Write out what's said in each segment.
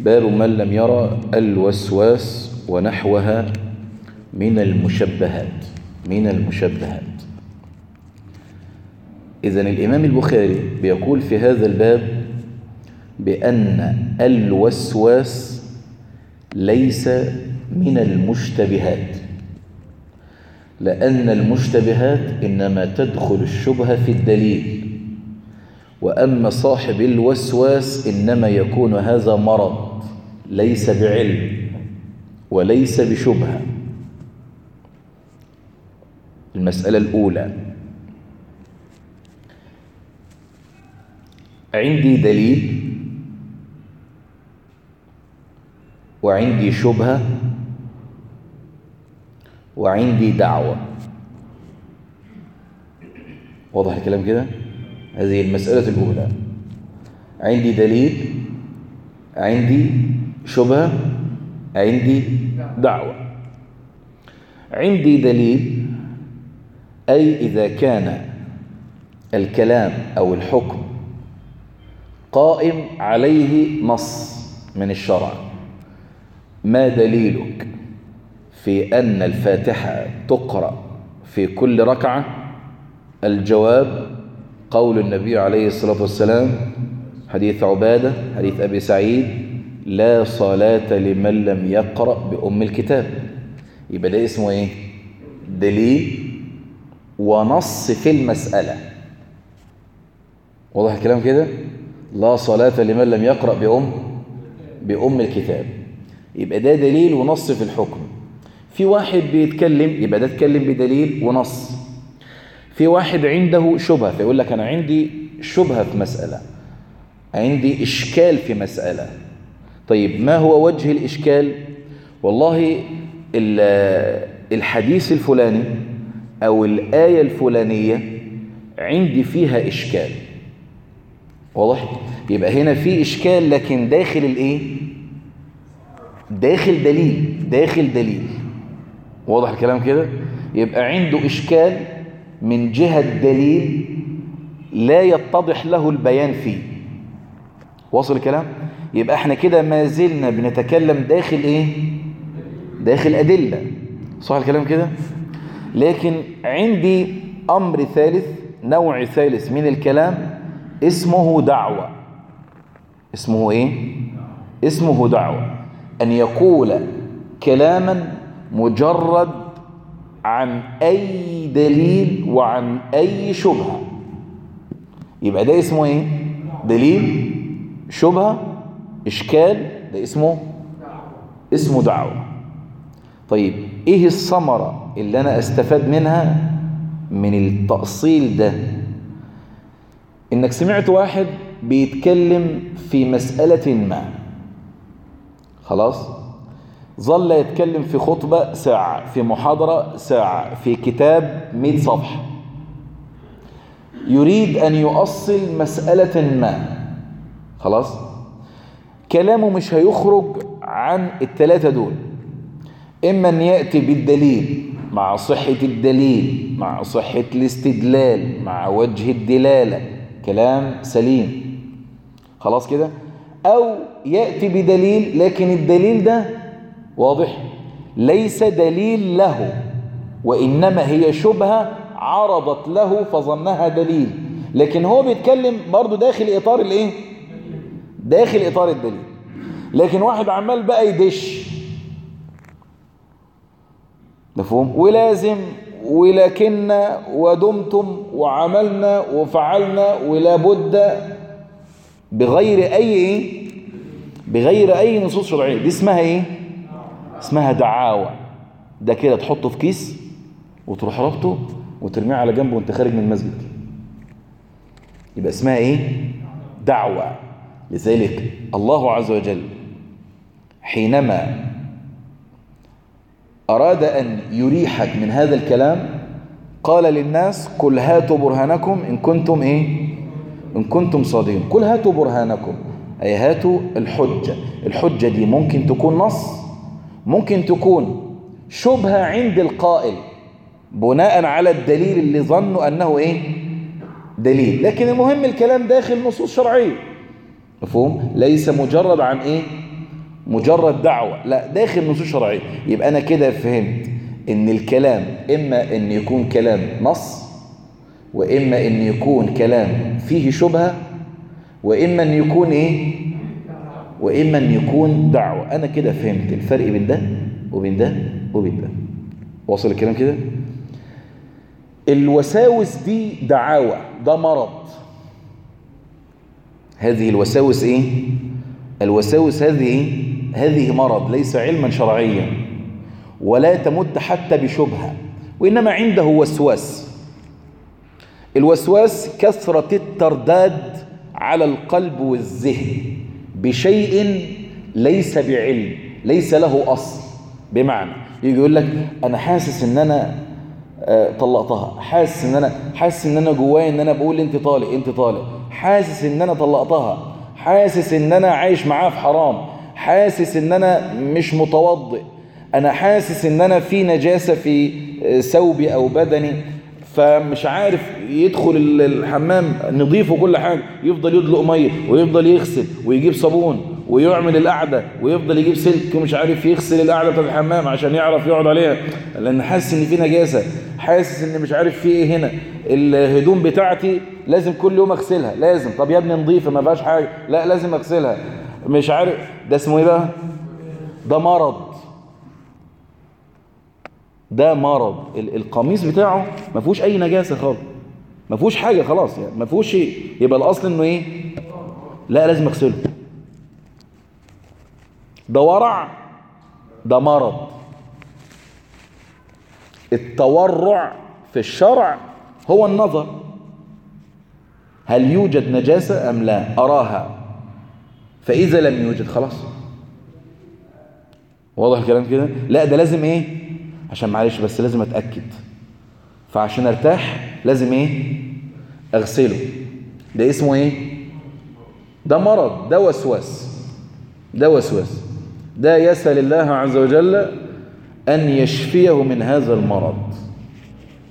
باب من لم يرى الوسواس ونحوها من المشبهات من المشبهات. إذن الإمام البخاري بيقول في هذا الباب بأن الوسواس ليس من المشتبهات لأن المشتبهات إنما تدخل الشبهة في الدليل وأما صاحب الوسواس إنما يكون هذا مرض. ليس بعلم وليس بشبهة. المسألة الأولى. عندي دليل وعندي شبهة وعندي دعوة. واضح الكلام كده؟ هذه المسألة الأولى. عندي دليل عندي شبهة؟ عندي دعوة. عندي دليل أي إذا كان الكلام أو الحكم قائم عليه نص من الشرع. ما دليلك في أن الفاتحة تقرأ في كل ركعة؟ الجواب قول النبي عليه الصلاة والسلام حديث عبادة حديث أبي سعيد لا صلاة لمن لم يقرأ بأم الكتاب. يبقى ده اسمه إيه؟ دليل ونص في المسألة. واضح الكلام كده؟ لا صلاة لمن لم يقرأ بأم بأم الكتاب. يبقى ده دليل ونص في الحكم. في واحد بيتكلم يبقى ده اتكلم بدليل ونص. في واحد عنده شبهة فيقول لك أنا عندي شبهة في مسألة عندي إشكال في مسألة. طيب ما هو وجه الإشكال؟ والله الحديث الفلاني أو الآية الفلانية عندي فيها إشكال. واضح؟ يبقى هنا في إشكال لكن داخل الإيه؟ داخل دليل داخل دليل. واضح الكلام كده؟ يبقى عنده إشكال من جهة دليل لا يتضح له البيان فيه. واصل الكلام؟ يبقى إحنا كده ما زلنا بنتكلم داخل إيه؟ داخل أدلة. صح الكلام كده؟ لكن عندي أمر ثالث نوع ثالث من الكلام اسمه دعوة. اسمه إيه؟ اسمه دعوة. أن يقول كلاما مجرد عن أي دليل وعن أي شبهة. يبقى ده اسمه إيه؟ دليل شبهة إشكال ده اسمه اسمه دعوة. طيب إيه الثمرة اللي أنا أستفاد منها من التأصيل ده؟ إنك سمعت واحد بيتكلم في مسألة ما. خلاص؟ ظل يتكلم في خطبة ساعة في محاضرة ساعة في كتاب 100 صفحة. يريد أن يؤصل مسألة ما. خلاص؟ كلامه مش هيخرج عن الثلاثة دول. إما أن يأتي بالدليل مع صحة الدليل مع صحة الاستدلال مع وجه الدلالة كلام سليم. خلاص كده؟ أو يأتي بدليل لكن الدليل ده واضح. ليس دليل له وإنما هي شبهة عرضت له فظنها دليل. لكن هو بيتكلم برضو داخل إطار الإيه؟ داخل إطار الدليل. لكن واحد عمال بقى يدش. مفهوم؟ ولازم ولكن ودمتم وعملنا وفعلنا ولا بد بغير أي إيه؟ بغير أي نصوص شرعية. دي اسمها إيه؟ اسمها دعاوى. ده كده تحطه في كيس وتروح ربطه وترميه على جنبه وانت خارج من المسجد. يبقى اسمها إيه؟ دعوة. لذلك الله عز وجل حينما أراد أن يريحك من هذا الكلام قال للناس قل هاتوا برهانكم إن كنتم إيه؟ إن كنتم صادقين. قل هاتوا برهانكم. أي هاتوا الحجة. الحجة دي ممكن تكون نص ممكن تكون شبهة عند القائل بناء على الدليل اللي ظنوا أنه إيه؟ دليل. لكن المهم الكلام داخل نصوص شرعية. مفهوم؟ ليس مجرد عن إيه؟ مجرد دعوة. لا داخل نصوص شرعية. يبقى أنا كده فهمت إن الكلام إما إن يكون كلام نص وإما إن يكون كلام فيه شبهة وإما أن يكون إيه؟ وإما أن يكون دعوة. أنا كده فهمت الفرق بين ده وبين ده وبين ده. واصل الكلام كده؟ الوساوس دي دعاوى ده مرض. هذه الوساوس إيه؟ الوساوس هذه هذه مرض ليس علما شرعيا ولا تمت حتى بشبهة وإنما عنده وسواس. الوسواس كثرة الترداد على القلب والذهن بشيء ليس بعلم ليس له أصل. بمعنى يجي يقول لك أنا حاسس إن أنا طلقتها. حاسس إن أنا حاسس إن أنا جوايا إن أنا بقول أنت طالق أنت طالق. حاسس إن أنا طلقتها. حاسس إن أنا عايش معاها في حرام. حاسس إن أنا مش متوضئ. أنا حاسس إن أنا في نجاسة في آه، ثوبي أو بدني. فمش عارف يدخل ال- الحمام نضيف وكل حاجة. يفضل يدلق مية ويفضل يغسل ويجيب صابون. ويعمل القعدة ويفضل يجيب سلك ومش عارف يغسل القعدة بتاعت الحمام عشان يعرف يقعد عليها. لأن حاسس إن في نجاسة حاسس إن مش عارف في إيه هنا. الهدوم بتاعتي لازم كل يوم أغسلها لازم. طب يا ابني نضيفة ما فيهاش حاجة. لا لازم أغسلها. مش عارف ده اسمه إيه بقى ده مرض. ده مرض. ال- القميص بتاعه ما فيهوش أي نجاسة خالص. ما فيهوش حاجة خلاص يعني. ما فيهوش شيء. يبقى الأصل إنه إيه؟ لا لازم أغسله. ده ورع ده مرض. التورع في الشرع هو النظر. هل يوجد نجاسة أم لا؟ أراها. فإذا لم يوجد خلاص. واضح الكلام كده؟ لا ده لازم إيه؟ عشان معلش بس لازم أتأكد. فعشان أرتاح لازم إيه؟ أغسله. ده اسمه إيه؟ ده مرض ده وسواس. ده وسواس. ده يسأل الله عز وجل أن يشفيه من هذا المرض.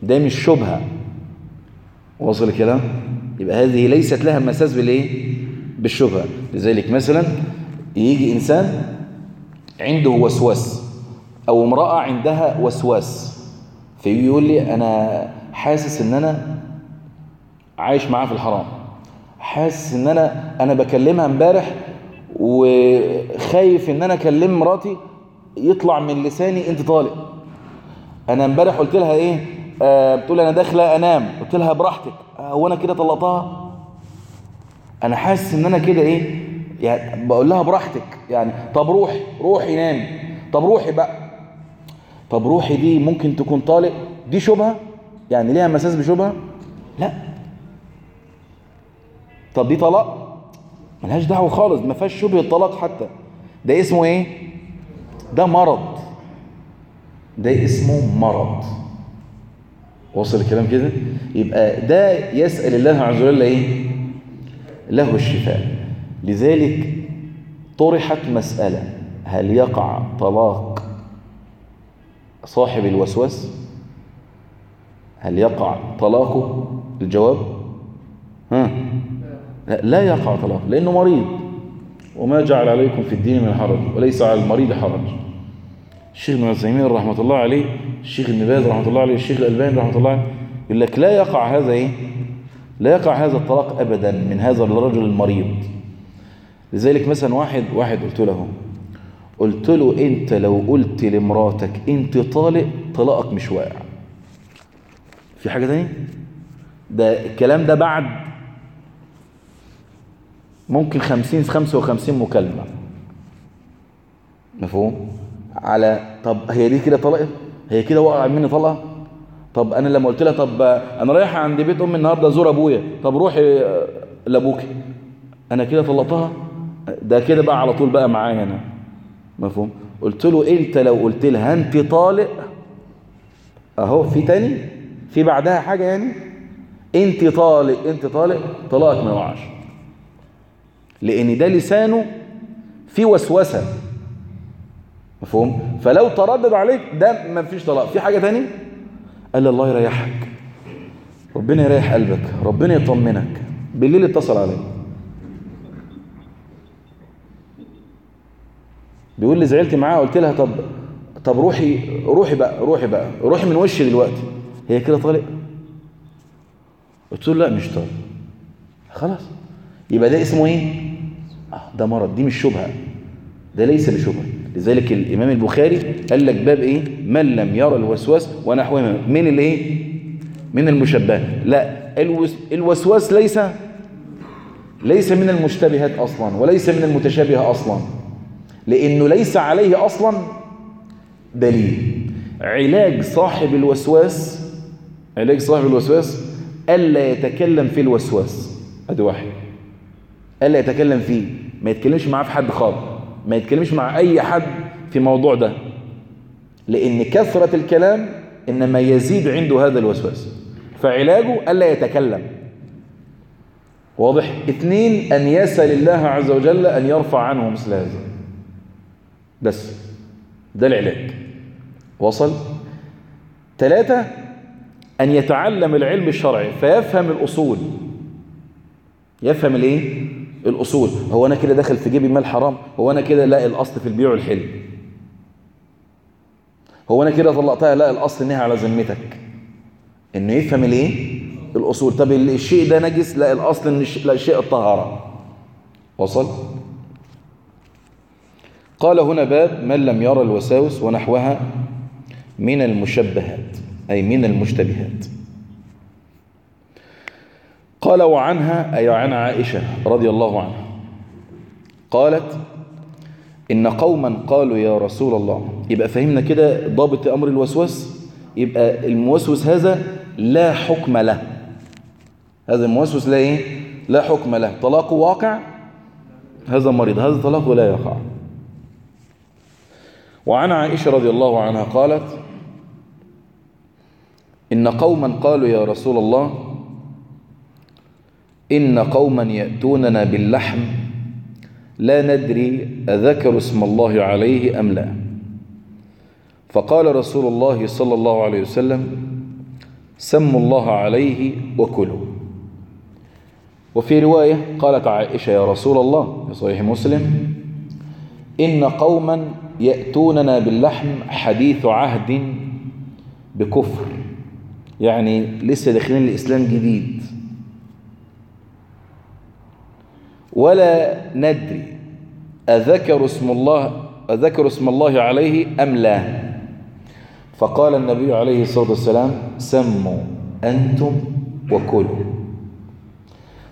ده مش شبهة. واصل الكلام؟ يبقى هذه ليست لها مساس بالإيه؟ بالشبهة. لذلك مثلا يجي إنسان عنده وسواس أو امرأة عندها وسواس فيقول لي أنا حاسس إن أنا عايش معاه في الحرام حاسس إن أنا أنا بكلمها امبارح وخايف إن أنا أكلم مراتي يطلع من لساني أنت طالق. أنا امبارح قلت لها إيه؟ آه بتقول أنا داخلة أنام. قلت لها براحتك. هو أنا كده طلقتها؟ أنا حاسس إن أنا كده إيه؟ يعني بقول لها براحتك. يعني طب روحي روحي نامي. طب روحي بقى. طب روحي دي ممكن تكون طالق. دي شبهة؟ يعني ليها مساس بشبهة؟ لا. طب دي طلاق؟ ملهاش دعوة خالص ما فيهاش شبهة طلاق حتى. ده اسمه إيه؟ ده مرض. ده اسمه مرض. وصل الكلام كده؟ يبقى ده يسأل الله عز وجل إيه؟ له الشفاء. لذلك طرحت مسألة هل يقع طلاق صاحب الوسواس؟ هل يقع طلاقه؟ الجواب؟ ها؟ لا, يقع طلاق لأنه مريض. وما جعل عليكم في الدين من حرج وليس على المريض حرج. الشيخ ابن عثيمين رحمة الله عليه الشيخ ابن باز رحمة الله عليه الشيخ الألباني رحمة الله عليه يقول لك لا يقع هذا إيه؟ لا يقع هذا الطلاق أبدا من هذا الرجل المريض. لذلك مثلا واحد واحد قلت له قلت له أنت لو قلت لمراتك أنت طالق طلاقك مش واقع. في حاجة تانية ده الكلام ده بعد ممكن خمسين خمسة وخمسين مكالمة. مفهوم؟ على طب هي دي كده طلقت؟ هي كده وقع مني طلقة؟ طب أنا لما قلت لها طب أنا رايحة عند بيت امي النهاردة ازور أبويا طب روحي لأبوكي. أنا كده طلقتها؟ ده كده بقى على طول بقى معايا أنا. مفهوم؟ قلت له أنت لو قلت لها أنت طالق أهو في تاني؟ في بعدها حاجة يعني؟ أنت طالق أنت طالق طلاقك ما يوقعش لأن ده لسانه في وسوسة. مفهوم؟ فلو تردد عليك ده ما فيش طلاق. في حاجة تاني؟ قال الله يريحك. ربنا يريح قلبك. ربنا يطمنك. بالليل اتصل عليه بيقول لي زعلت معاها قلت لها طب طب روحي روحي بقى روحي بقى روحي من وشي دلوقتي. هي كده طالق؟ قلت له لا مش طالق. خلاص. يبقى ده اسمه إيه؟ آه ده مرض دي مش شبهة. ده ليس بشبهة. لذلك الإمام البخاري قال لك باب إيه؟ من لم يرى الوسواس ونحوه. من الايه من المشبهات. لا الوس الوسواس ليس ليس من المشتبهات أصلا وليس من المتشابهة أصلا. لأنه ليس عليه أصلا دليل. علاج صاحب الوسواس علاج صاحب الوسواس ألا يتكلم في الوسواس. أدي واحد. الا يتكلم فيه. ما يتكلمش معاه في حد خالص. ما يتكلمش مع أي حد في موضوع ده. لأن كثرة الكلام إنما يزيد عنده هذا الوسواس. فعلاجه ألا يتكلم. واضح؟ اثنين أن يسأل الله عز وجل أن يرفع عنه مثل هذا. بس. ده العلاج. وصل؟ ثلاثة أن يتعلم العلم الشرعي فيفهم الأصول. يفهم الإيه؟ الأصول. هو أنا كده داخل في جيبي مال حرام؟ هو أنا كده لا الأصل في البيع والحل هو أنا كده طلقتها لا الأصل إنها على ذمتك؟ إنه يفهم الايه الأصول. طب الشيء ده نجس لا الأصل إن الشيء الطهارة. وصل؟ قال هنا باب من لم يرى الوساوس ونحوها من المشبهات أي من المشتبهات. قال وعنها أي عن عائشة رضي الله عنها. قالت إن قوما قالوا يا رسول الله. يبقى فهمنا كده ضابط أمر الوسواس؟ يبقى الموسوس هذا لا حكم له. هذا الموسوس لا إيه؟ لا حكم له. طلاقه واقع؟ هذا مريض هذا طلاقه لا يقع. وعن عائشة رضي الله عنها قالت إن قوما قالوا يا رسول الله إن قوما يأتوننا باللحم لا ندري أذكر اسم الله عليه أم لا. فقال رسول الله صلى الله عليه وسلم سموا الله عليه وكلوا. وفي رواية قالت عائشة يا رسول الله في صحيح مسلم إن قوما يأتوننا باللحم حديث عهد بكفر. يعني لسه داخلين الإسلام جديد. ولا ندري أذكر اسم الله أذكر اسم الله عليه أم لا. فقال النبي عليه الصلاة والسلام سموا أنتم وكلوا.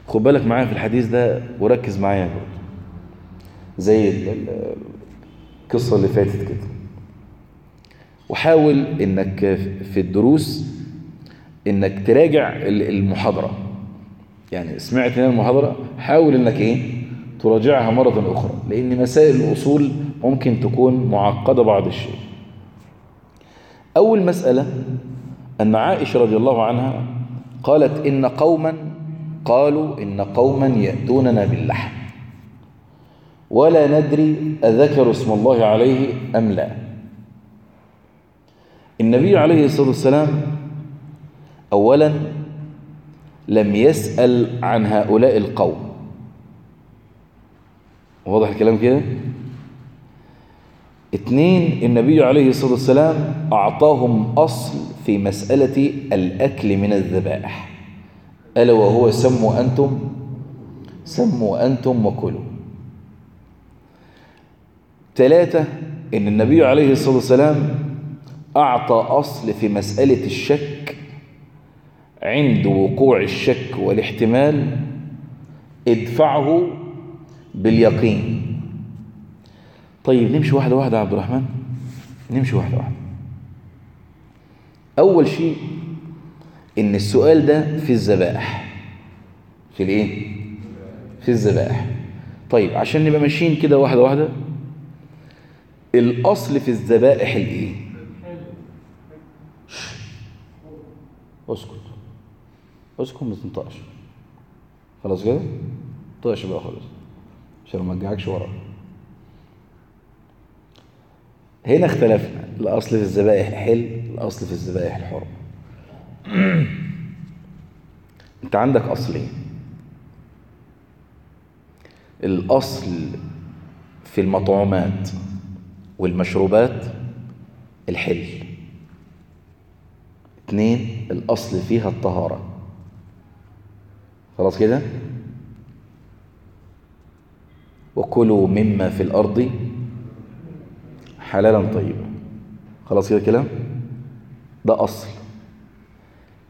خد بالك معايا في الحديث ده وركز معايا زي القصة اللي فاتت كده. وحاول إنك في الدروس إنك تراجع المحاضرة. يعني سمعت المحاضرة حاول إنك إيه؟ تراجعها مرة أخرى لأن مسائل الاصول ممكن تكون معقدة بعض الشيء. أول مسألة أن عائشة رضي الله عنها قالت إن قوما قالوا إن قوما يأتوننا باللحم. ولا ندري أذكر اسم الله عليه أم لا. النبي عليه الصلاة والسلام أولا لم يسأل عن هؤلاء القوم. واضح الكلام كده؟ اتنين النبي عليه الصلاة والسلام أعطاهم أصل في مسألة الأكل من الذبائح. ألا وهو سموا أنتم؟ سموا أنتم وكلوا. ثلاثة إن النبي عليه الصلاة والسلام أعطى أصل في مسألة الشك عند وقوع الشك والاحتمال ادفعه باليقين طيب نمشي واحدة واحدة يا عبد الرحمن نمشي واحدة واحدة أول شيء إن السؤال ده في الذبائح في الإيه؟ في الذبائح طيب عشان نبقى ماشيين كده واحدة واحدة الأصل في الذبائح الإيه؟ اسكت اسكت ما تنطقش. خلاص كده؟ طقش بقى خلاص عشان ما أرجعكش ورا. هنا اختلفنا. الأصل في الذبائح الحل الأصل في الذبائح الحرم أنت عندك أصلين. الأصل في المطعومات والمشروبات الحل. اتنين الأصل فيها الطهارة. خلاص كده؟ وكلوا مما في الأرض حلالا طيبا. خلاص كده كلام؟ ده أصل.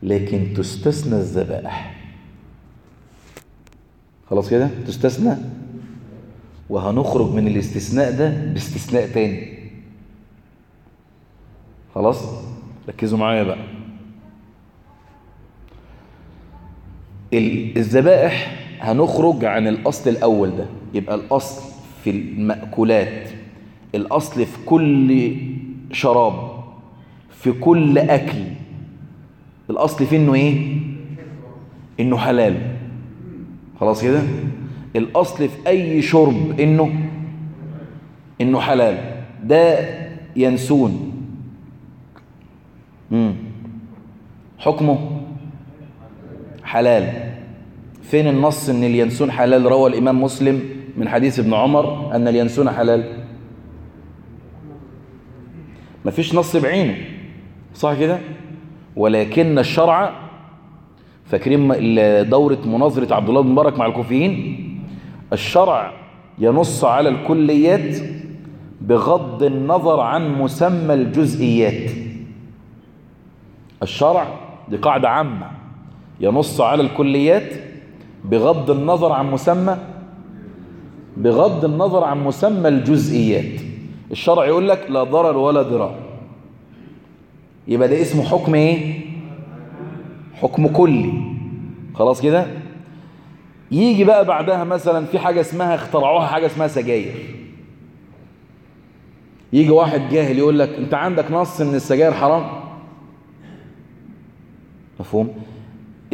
لكن تستثنى الذبائح. خلاص كده؟ تستثنى؟ وهنخرج من الاستثناء ده باستثناء تاني. خلاص؟ ركزوا معايا بقى. الذبائح هنخرج عن الأصل الأول ده. يبقى الأصل في المأكولات الأصل في كل شراب في كل أكل. الأصل فيه إنه إيه؟ إنه حلال. خلاص كده؟ الأصل في أي شرب إنه إنه حلال. ده ينسون. مم. حكمه حلال. فين النص إن الينسون حلال روى الإمام مسلم من حديث ابن عمر أن الينسون حلال؟ مفيش نص بعينه. صح كده؟ ولكن الشرع فاكرين دورة مناظرة عبد الله بن مبارك مع الكوفيين؟ الشرع ينص على الكليات بغض النظر عن مسمى الجزئيات. الشرع دي قاعدة عامة ينص على الكليات بغض النظر عن مسمى بغض النظر عن مسمى الجزئيات. الشرع يقول لك لا ضرر ولا ضرار. يبقى ده اسمه حكم إيه؟ حكم كلي. خلاص كده؟ يجي بقى بعدها مثلا في حاجة اسمها اخترعوها حاجة اسمها سجاير. يجي واحد جاهل يقول لك أنت عندك نص ان السجاير حرام؟ مفهوم؟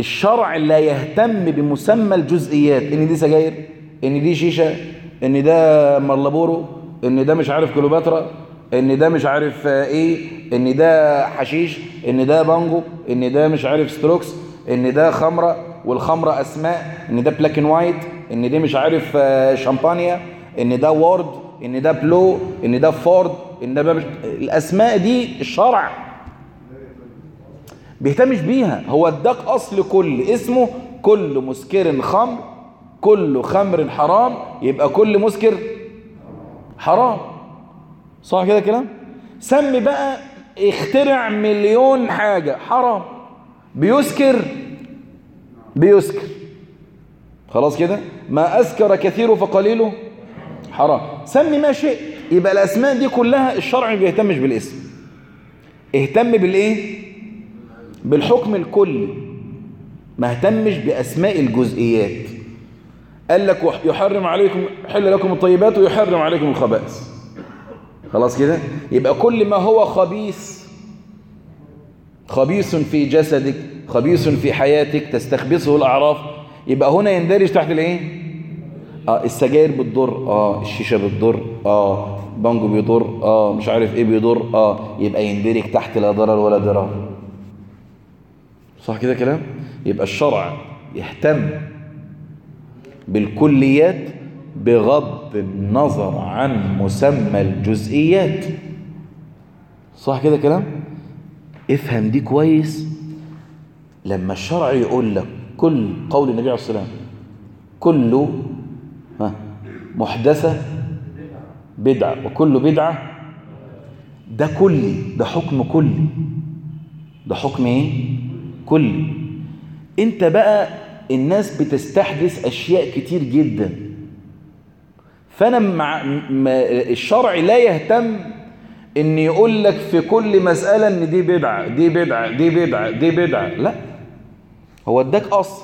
الشرع لا يهتم بمسمى الجزئيات ان دي سجاير ان دي شيشة ان ده مرلبورو ان ده مش عارف كليوباترا ان ده مش عارف إيه ان ده حشيش ان ده بانجو ان ده مش عارف ستروكس ان ده خمرة والخمرة اسماء ان ده Black and White ان دي مش عارف شامبانيا ان ده وورد ان ده blue ان ده فورد ان ده مش... الاسماء دي الشرع بيهتمش بيها. هو اداك أصل كل اسمه كل مسكر خمر كل خمر حرام يبقى كل مسكر حرام. صح كده كلام سمي بقى اخترع مليون حاجة حرام. بيسكر بيسكر. خلاص كده؟ ما أسكر كثيره فقليله حرام. سمي ما شئت. يبقى الأسماء دي كلها الشرع ما بيهتمش بالاسم. اهتم بالإيه؟ بالحكم الكلي ما اهتمش بأسماء الجزئيات. قال لك يحرم عليكم حل لكم الطيبات ويحرم عليكم الخبائث. خلاص كده؟ يبقى كل ما هو خبيث خبيث في جسدك خبيث في حياتك تستخبثه الأعراف يبقى هنا يندرج تحت الإيه؟ آه السجاير بتضر آه الشيشة بتضر آه بانجو بيضر آه مش عارف إيه بيضر آه يبقى يندرج تحت لا ضرر ولا ضرار. صح كده كلام؟ يبقى الشرع يهتم بالكليات بغض النظر عن مسمى الجزئيات. صح كده كلام؟ افهم دي كويس لما الشرع يقول لك كل قول النبي عليه الصلاة والسلام كل ها محدثة بدعة وكل بدعة ده كلي ده حكم كلي ده حكم إيه؟ كلي انت بقى الناس بتستحدث أشياء كتير جدا. فأنا مع الشرع لا يهتم إن يقول لك في كل مسألة إن دي بدعة دي بدعة دي بدعة دي بدعة. لا. هو اداك أصل.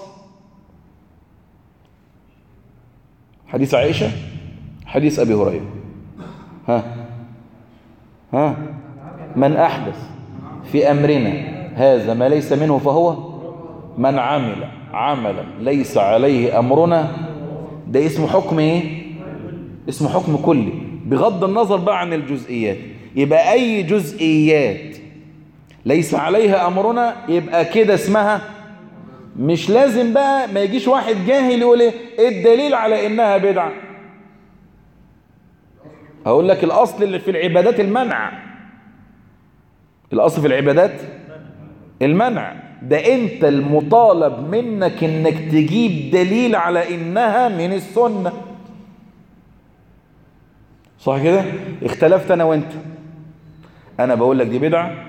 حديث عائشة حديث أبي هريرة. ها. ها. من أحدث في أمرنا. هذا ما ليس منه فهو من عمل عملا ليس عليه أمرنا. ده اسمه حكم إيه؟ اسمه حكم كلي. بغض النظر بقى عن الجزئيات. يبقى أي جزئيات ليس عليها أمرنا يبقى كده اسمها مش لازم بقى ما يجيش واحد جاهل يقول إيه الدليل على إنها بدعة؟ هقول لك الأصل اللي في العبادات المنع. الأصل في العبادات المنع. ده انت المطالب منك انك تجيب دليل على انها من السنة. صح كده؟ اختلفت أنا وانت. أنا بقول لك دي بدعة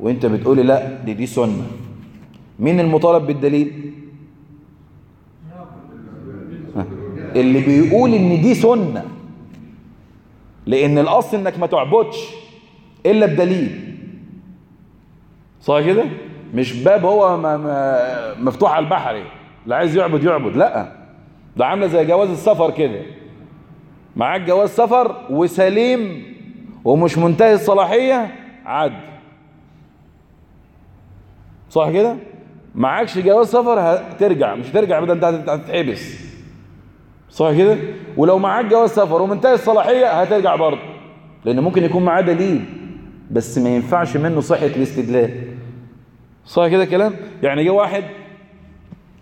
وانت بتقولي لا دي دي سنة. مين المطالب بالدليل. اللي بيقول ان دي سنة. لأن الاصل انك ما تعبدش الا بدليل. صح كده؟ مش باب هو مفتوح على البحر. اللي عايز يعبد يعبد. لا. ده عاملة زي جواز السفر كده. معاك جواز سفر وسليم ومش منتهي الصلاحية عد. صح كده؟ معاكش جواز سفر هترجع. مش هترجع بدل انت هتتحبس. صح كده؟ ولو معاك جواز سفر ومنتهي الصلاحية هترجع برضه. لأن ممكن يكون معاه دليل بس ما ينفعش منه صحة الاستدلال. صح كده كلام يعني جه واحد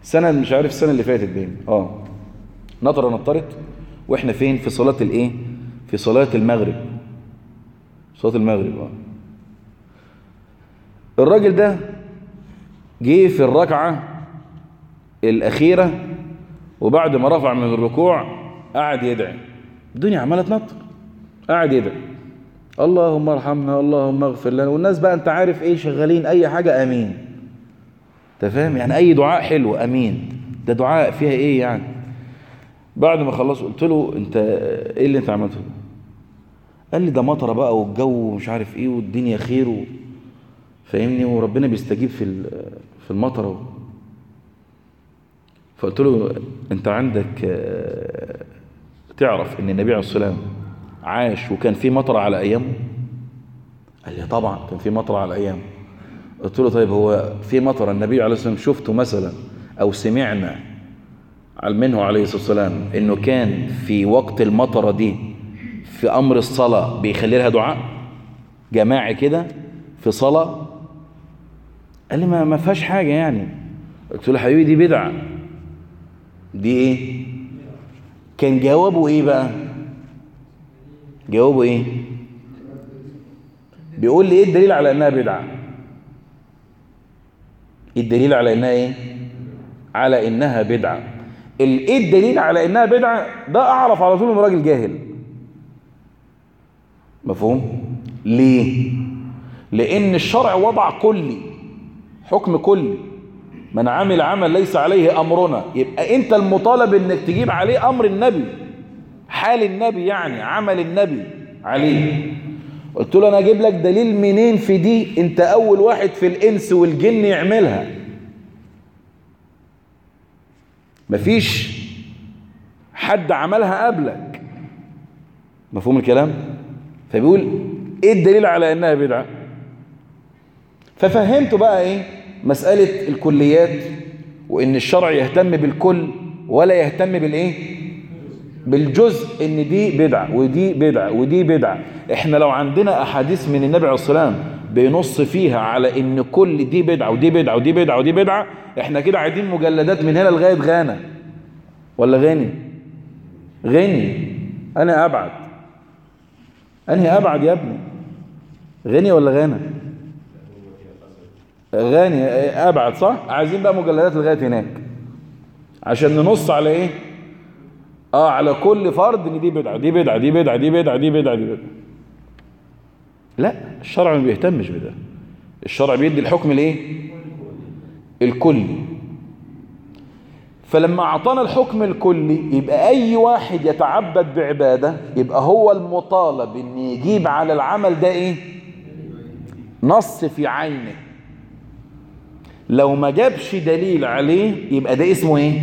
سنة مش عارف السنة اللي فاتت بين. آه. نطرة نطرت وإحنا فين؟ في صلاة الإيه؟ في صلاة المغرب. صلاة المغرب آه. الراجل ده جه في الركعة الأخيرة وبعد ما رفع من الركوع قعد يدعي. الدنيا عمالة تنطر. قعد يدعي. اللهم ارحمنا اللهم اغفر لنا. والناس بقى انت عارف إيه شغالين اي حاجة امين. انت فاهم؟ يعني اي دعاء حلو امين. ده دعاء فيها إيه يعني؟ بعد ما خلص قلت له انت إيه اللي انت عملته؟ قال لي ده مطرة بقى والجو مش عارف إيه والدنيا خير و... فاهمني؟ وربنا بيستجيب في في المطرة فقلت له انت عندك تعرف ان النبي عليه الصلاة والسلام عاش وكان في مطر على أيامه؟ قال لي طبعا كان في مطر على أيامه. قلت له طيب هو في مطر؟ النبي عليه الصلاة والسلام شفته مثلا أو سمعنا منه عليه الصلاة والسلام إنه كان في وقت المطرة دي في أمر الصلاة بيخلي لها دعاء؟ جماعي كده في صلاة؟ قال لي ما ما فيهاش حاجة يعني. قلت له حبيبي دي بدعة. دي إيه؟ كان جوابه إيه بقى؟ جوابه إيه؟ بيقول لي إيه الدليل على إنها بدعة؟ إيه الدليل على إنها إيه؟ على إنها بدعة. إيه الدليل على إنها بدعة؟ ده أعرف على طول إنه راجل جاهل. مفهوم؟ ليه؟ لأن الشرع وضع كلي حكم كلي. من عمل عمل ليس عليه أمرنا. يبقى أنت المطالب إنك تجيب عليه أمر النبي. حال النبي يعني عمل النبي عليه. قلت له أنا أجيب لك دليل منين في دي؟ أنت أول واحد في الإنس والجن يعملها. مفيش حد عملها قبلك. مفهوم الكلام؟ فبيقول إيه الدليل على إنها بدعة؟ ففهمته بقى إيه؟ مسألة الكليات وإن الشرع يهتم بالكل ولا يهتم بالإيه؟ بالجزء إن دي بدعة ودي بدعة ودي بدعة. إحنا لو عندنا أحاديث من النبي عليه الصلاة والسلام بينص فيها على إن كل دي بدعة ودي بدعة ودي بدعة ودي بدعة إحنا كده عايزين مجلدات من هنا لغاية غانا. ولا غني؟ غني. أنا أبعد. أنهي أبعد يا ابني؟ غني ولا غانا؟ غني. أبعد صح؟ عايزين بقى مجلدات لغاية هناك. عشان ننص على إيه؟ آه على كل فرد إن دي بدعة دي بدعة دي بدعة دي بدعة دي بدعة دي بدعة. لا الشرع ما بيهتمش بده. الشرع بيدي الحكم الايه الكلي. فلما أعطانا الحكم الكلي يبقى أي واحد يتعبد بعبادة يبقى هو المطالب إن يجيب على العمل ده إيه؟ نص في عينه. لو ما جابش دليل عليه يبقى ده اسمه إيه؟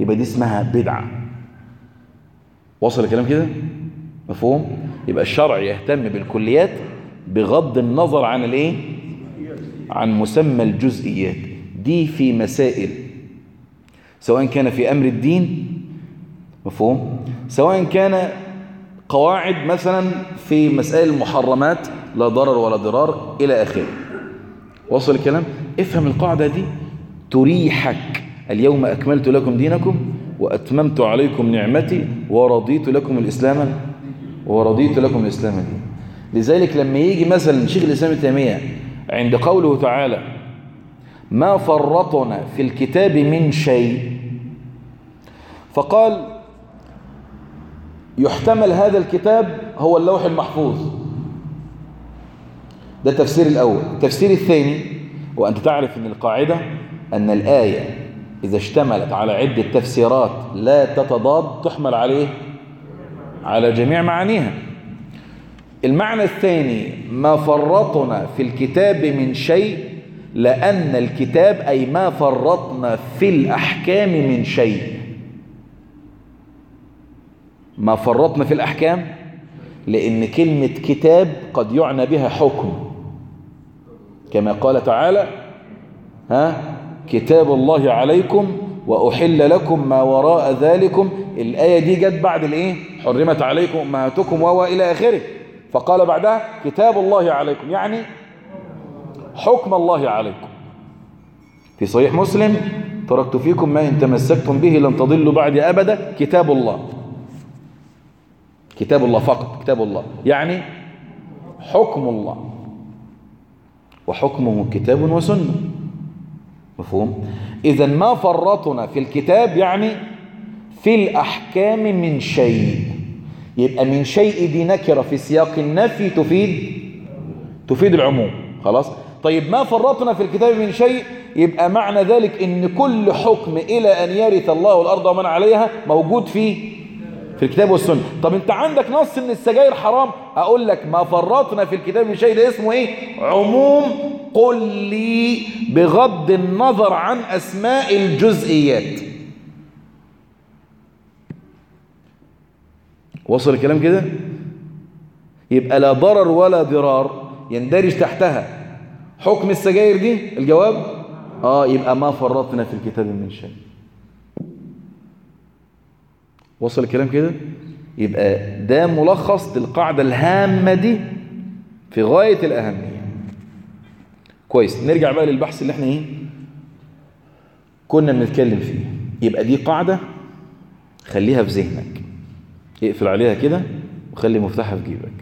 يبقى دي اسمها بدعة. وصل الكلام كده؟ مفهوم؟ يبقى الشرع يهتم بالكليات بغض النظر عن الايه؟ عن مسمى الجزئيات. دي في مسائل. سواء كان في أمر الدين مفهوم؟ سواء كان قواعد مثلا في مسائل المحرمات لا ضرر ولا ضرار إلى آخره. وصل الكلام؟ افهم القاعدة دي. تريحك. اليوم أكملت لكم دينكم وأتممت عليكم نعمتي ورضيت لكم الإسلام ورضيت لكم الإسلام لذلك لما يجي مثلا شيخ الإسلام التيمية عند قوله تعالى ما فرطنا في الكتاب من شيء فقال يحتمل هذا الكتاب هو اللوح المحفوظ ده التفسير الأول. التفسير الثاني وأنت تعرف أن القاعدة أن الآية إذا اشتملت على عدة تفسيرات لا تتضاد تحمل عليه على جميع معانيها. المعنى الثاني ما فرطنا في الكتاب من شيء لأن الكتاب أي ما فرطنا في الأحكام من شيء. ما فرطنا في الأحكام؟ لأن كلمة كتاب قد يعنى بها حكم. كما قال تعالى ها؟ كتاب الله عليكم وأحل لكم ما وراء ذلكم. الآية دي جت بعد الإيه؟ حرمت عليكم أمهاتكم وهو إلى آخره. فقال بعدها كتاب الله عليكم يعني حكم الله عليكم. في صحيح مسلم تركت فيكم ما إن تمسكتم به لن تضلوا بعد أبدا كتاب الله. كتاب الله فقط كتاب الله. يعني حكم الله. وحكمه كتاب وسنة. مفهوم؟ إذا ما فرطنا في الكتاب يعني في الأحكام من شيء. يبقى من شيء دي نكرة في سياق النفي تفيد تفيد العموم. خلاص؟ طيب ما فرطنا في الكتاب من شيء؟ يبقى معنى ذلك إن كل حكم إلى أن يرث الله الأرض ومن عليها موجود في في الكتاب والسنة. طب انت عندك نص ان السجاير حرام؟ أقول لك ما فرطنا في الكتاب من شيء ده اسمه إيه؟ عموم قل لي بغض النظر عن أسماء الجزئيات. وصل الكلام كده؟ يبقى لا ضرر ولا ضرار يندرج تحتها. حكم السجاير دي؟ الجواب؟ آه يبقى ما فرطنا في الكتاب من شيء. وصل الكلام كده؟ يبقى ده ملخص للقاعدة الهامة دي في غاية الأهمية. كويس نرجع بقى للبحث اللي إحنا إيه؟ كنا بنتكلم فيه. يبقى دي قاعدة خليها في ذهنك. اقفل عليها كده وخلي مفتاحها في جيبك.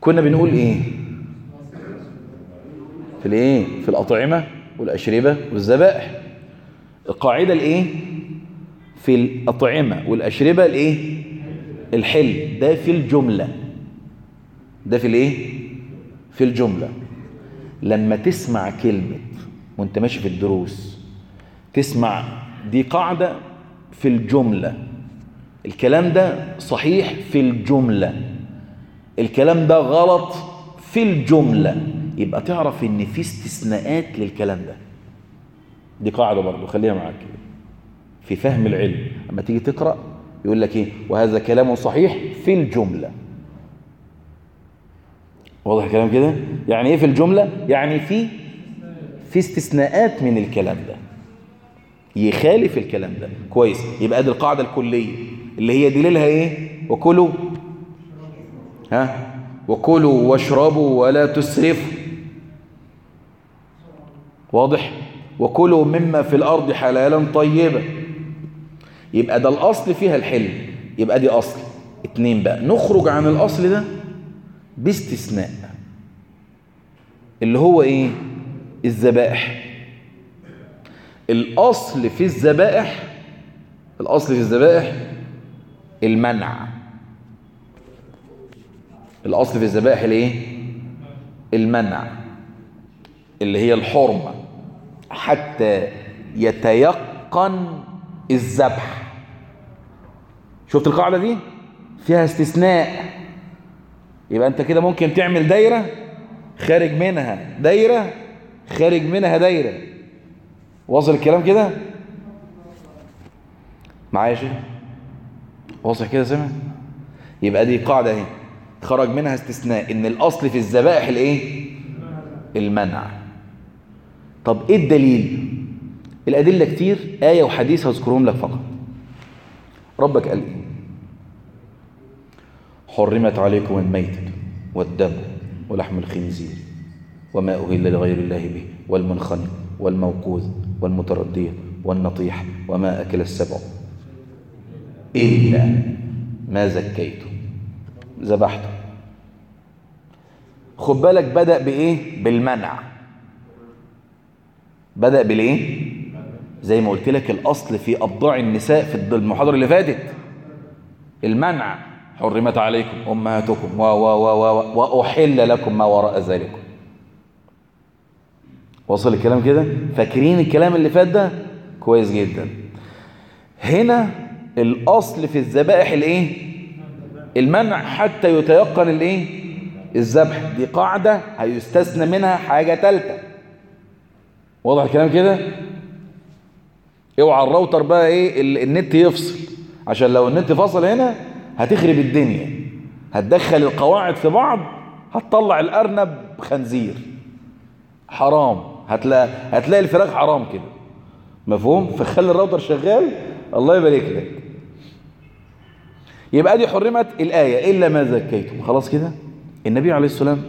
كنا بنقول إيه؟ في الايه؟ في الأطعمة والأشربة والذبائح. القاعدة الإيه؟ في الأطعمة والأشربة الإيه؟ الحل. ده في الجملة. ده في الإيه؟ في الجملة. لما تسمع كلمة وانت ماشي في الدروس تسمع دي قاعدة في الجملة. الكلام ده صحيح في الجملة. الكلام ده غلط في الجملة. يبقى تعرف إن في استثناءات للكلام ده. دي قاعدة برضو خليها معاك. في فهم العلم. أما تيجي تقرأ يقول لك إيه؟ وهذا كلام صحيح في الجملة. واضح الكلام كده؟ يعني إيه في الجملة؟ يعني في في استثناءات من الكلام ده. يخالف الكلام ده. كويس. يبقى دي القاعدة الكلية. اللي هي دليلها إيه؟ وكلوا. ها؟ وكلوا واشربوا ولا تسرفوا. واضح؟ وكلوا مما في الأرض حلالا طيبا. يبقى ده الأصل فيها الحل يبقى دي أصل. اتنين بقى نخرج عن الأصل ده باستثناء. اللي هو إيه؟ الذبائح. الأصل في الذبائح الأصل في الذبائح المنع. الأصل في الذبائح الإيه؟ المنع. اللي هي الحرمة. حتى يتيقن الذبح. شفت القاعدة دي؟ فيها استثناء. يبقى انت كده ممكن تعمل دايرة خارج منها دايرة خارج منها دايرة. واصل الكلام كده؟ معايا شيخ؟ واصل كده سامع؟ يبقى دي قاعدة اهي. خرج منها استثناء. ان الاصل في الذبائح الايه؟ المنع. طب إيه الدليل؟ الأدلة كتير آية وحديث هذكرهم لك فقط. ربك قال إيه؟ حرمت عليكم الميتة والدم ولحم الخنزير وما أهل لغير الله به والمنخنق والموقوذ والمتردية والنطيح وما أكل السبع إلا ما زكيته ذبحته خد بالك بدأ بإيه؟ بالمنع. بدأ بالإيه؟ زي ما قلت لك الأصل في أبضاع النساء في المحاضرة اللي فاتت المنع. حرمت عليكم أمهاتكم. و و و و وأحل لكم ما وراء ذلكم وصل الكلام كده؟ فاكرين الكلام اللي فات ده؟ كويس جدا. هنا الأصل في الذبائح الإيه؟ المنع. حتى يتيقن الإيه؟ الذبح. دي قاعدة هيستثنى منها حاجة ثالثه واضح الكلام كده؟ اوعى الراوتر بقى إيه النت يفصل. عشان لو النت فصل هنا هتخرب الدنيا. هتدخل القواعد في بعض هتطلع الارنب خنزير حرام. هتلاقي هتلاقي الفراخ حرام كده. مفهوم؟ فخلي الراوتر شغال. الله يبارك لك. يبقى دي حرمت الآية. إلا ما زكيتم. خلاص كده؟ النبي عليه السلام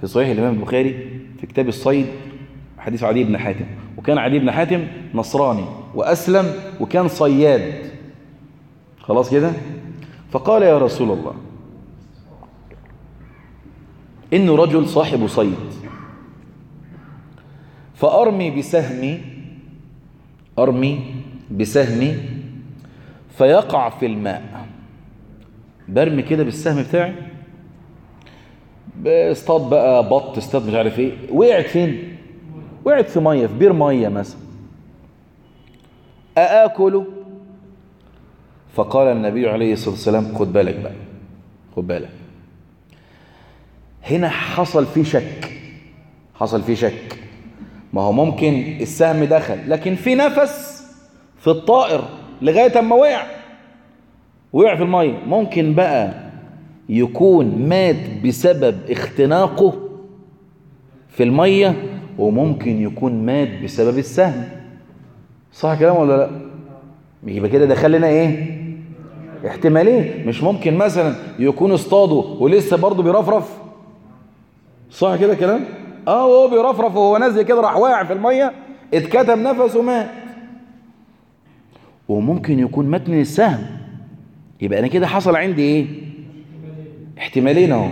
في صحيح الإمام البخاري في كتاب الصيد حديث عدي بن حاتم. وكان عدي بن حاتم نصراني وأسلم وكان صياد. خلاص كده؟ فقال يا رسول الله إنه رجل صاحب صيد. فأرمي بسهمي أرمي بسهمي فيقع في الماء. برمي كده بالسهم بتاعي. اصطاد بقى بط اصطاد مش عارف إيه. وقعت فين؟ وقعت في مية في بير مية مثلا. أآكله؟ فقال النبي عليه الصلاة والسلام خد بالك بقى خد بالك. هنا حصل فيه شك حصل فيه شك. ما هو ممكن السهم دخل لكن في نفس في الطائر لغاية أما وقع. وقع في المية. ممكن بقى يكون مات بسبب اختناقه في المية وممكن يكون مات بسبب السهم. صح كلام ولا لا؟ يبقى كده دخل لنا إيه؟ احتمالين. مش ممكن مثلا يكون اصطاده ولسه برضه بيرفرف؟ صح كده كلام؟ آه وهو بيرفرف وهو نازل كده راح واقع في المية اتكتم نفسه مات وممكن يكون مات من السهم. يبقى أنا كده حصل عندي إيه؟ احتمالين أهو.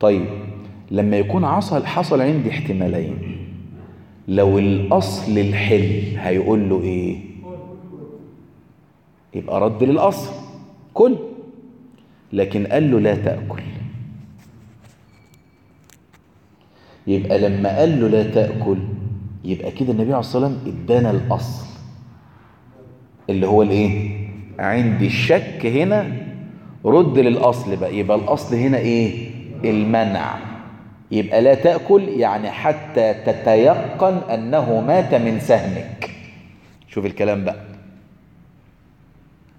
طيب لما يكون حصل حصل عندي احتمالين. لو الأصل الحل هيقول له إيه؟ يبقى رد للأصل. كل. لكن قال له لا تأكل. يبقى لما قال له لا تأكل يبقى كده النبي عليه الصلاة والسلام إدانا الأصل. اللي هو الإيه؟ عندي الشك هنا رد للأصل بقى. يبقى الأصل هنا إيه؟ المنع. يبقى لا تأكل يعني حتى تتيقن أنه مات من سهمك. شوف الكلام بقى.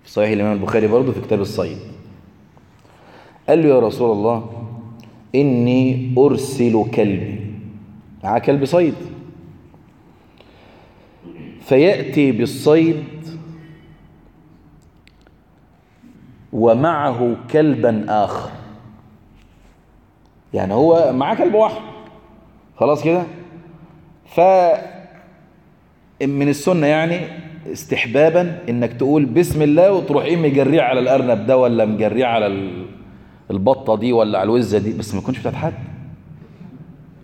في صحيح الإمام البخاري برضه في كتاب الصيد. قال له يا رسول الله إني أرسل كلبي. معاه كلب صيد. فيأتي بالصيد ومعه كلبا آخر يعني هو معاه كلب واحد. خلاص كده؟ ف من السنة يعني استحبابا إنك تقول بسم الله وتروح إيه مجرية على الأرنب ده ولا مجرية على البطة دي ولا على الوزة دي؟ بس ما يكونش بتاعت حد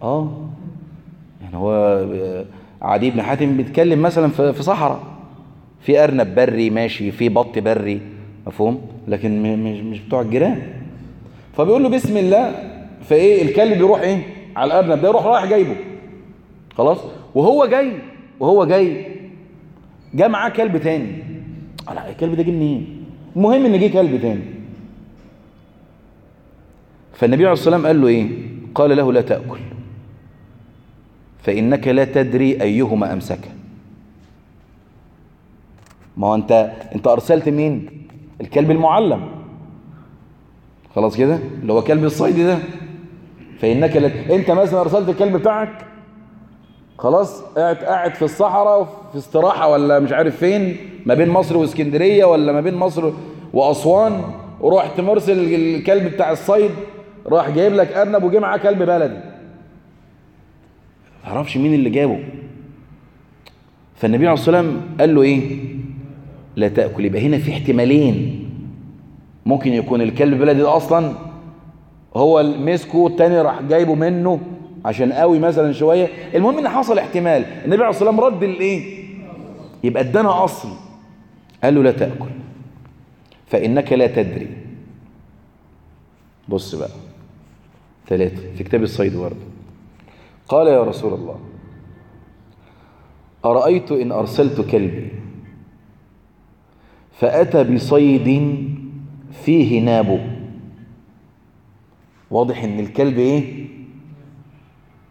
آه. يعني هو عدي بن حاتم بيتكلم مثلا في صحراء. في أرنب بري ماشي في بط بري مفهوم؟ لكن مش مش بتوع الجيران. فبيقول له بسم الله فايه الكلب يروح إيه؟ على الارنب. ده يروح رايح جايبه. خلاص؟ وهو جاي وهو جاي جه معاه كلب تاني. لا الكلب ده جه منين؟ المهم ان جه كلب تاني. فالنبي عليه الصلاة والسلام قال له إيه؟ قال له لا تأكل. فإنك لا تدري أيهما أمسك. ما هو انت انت أرسلت مين؟ الكلب المعلم. خلاص كده؟ اللي هو كلب الصيد ده. فإنك لت... أنت مثلا أرسلت الكلب بتاعك خلاص قاعد قاعد في الصحراء في استراحة ولا مش عارف فين ما بين مصر وإسكندرية ولا ما بين مصر وأسوان ورحت مرسل الكلب بتاع الصيد راح جايب لك أرنب وجه معاه كلب بلدي. ما تعرفش مين اللي جابه. فالنبي عليه الصلاة والسلام قال له إيه؟ لا تأكل. يبقى هنا في احتمالين. ممكن يكون الكلب البلدي ده أصلا هو مسكه والتاني راح جايبه منه عشان قوي مثلا شوية. المهم إن حصل احتمال. النبي عليه الصلاة والسلام رد الايه يبقى ادانا أصل. قال له لا تأكل. فإنك لا تدري. بص بقى. ثلاثة في كتاب الصيد برضه. قال يا رسول الله أرأيت إن أرسلت كلبي؟ فأتى بصيد فيه ناب واضح إن الكلب إيه؟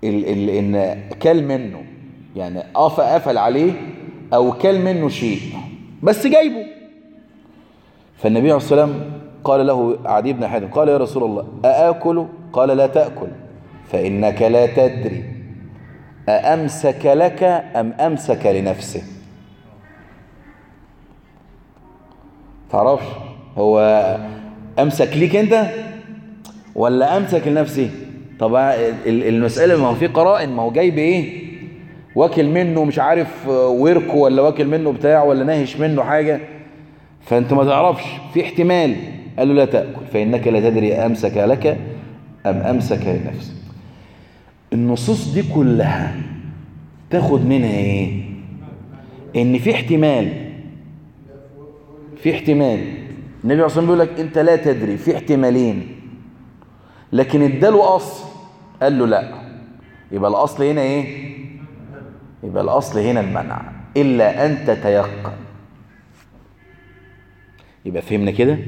ال ال إن كل منه يعني قف قفل عليه أو كل منه شيء بس جايبه. فالنبي عليه الصلاة والسلام قال له عدي بن حاتم قال يا رسول الله أآكل؟ قال لا تأكل فإنك لا تدري أأمسك لك أم أمسك لنفسه تعرفش؟ هو أمسك ليك أنت؟ ولا أمسك لنفسه طبعا المسألة ما هو في قرائن ما هو جايب إيه واكل منه مش عارف وركه ولا واكل منه بتاع ولا ناهش منه حاجة. فأنت ما تعرفش في احتمال. قال له لا تأكل فإنك لا تدري أمسك لك أم أمسك لنفسك. النصوص دي كلها تاخد منها إيه؟ إن في احتمال. في احتمال. النبي عليه الصلاة والسلام بيقول لك أنت لا تدري في احتمالين. لكن اداله اصل. قال له لا. يبقى الاصل هنا إيه؟ يبقى الاصل هنا المنع. إلا أن تتيقن. يبقى فهمنا كده؟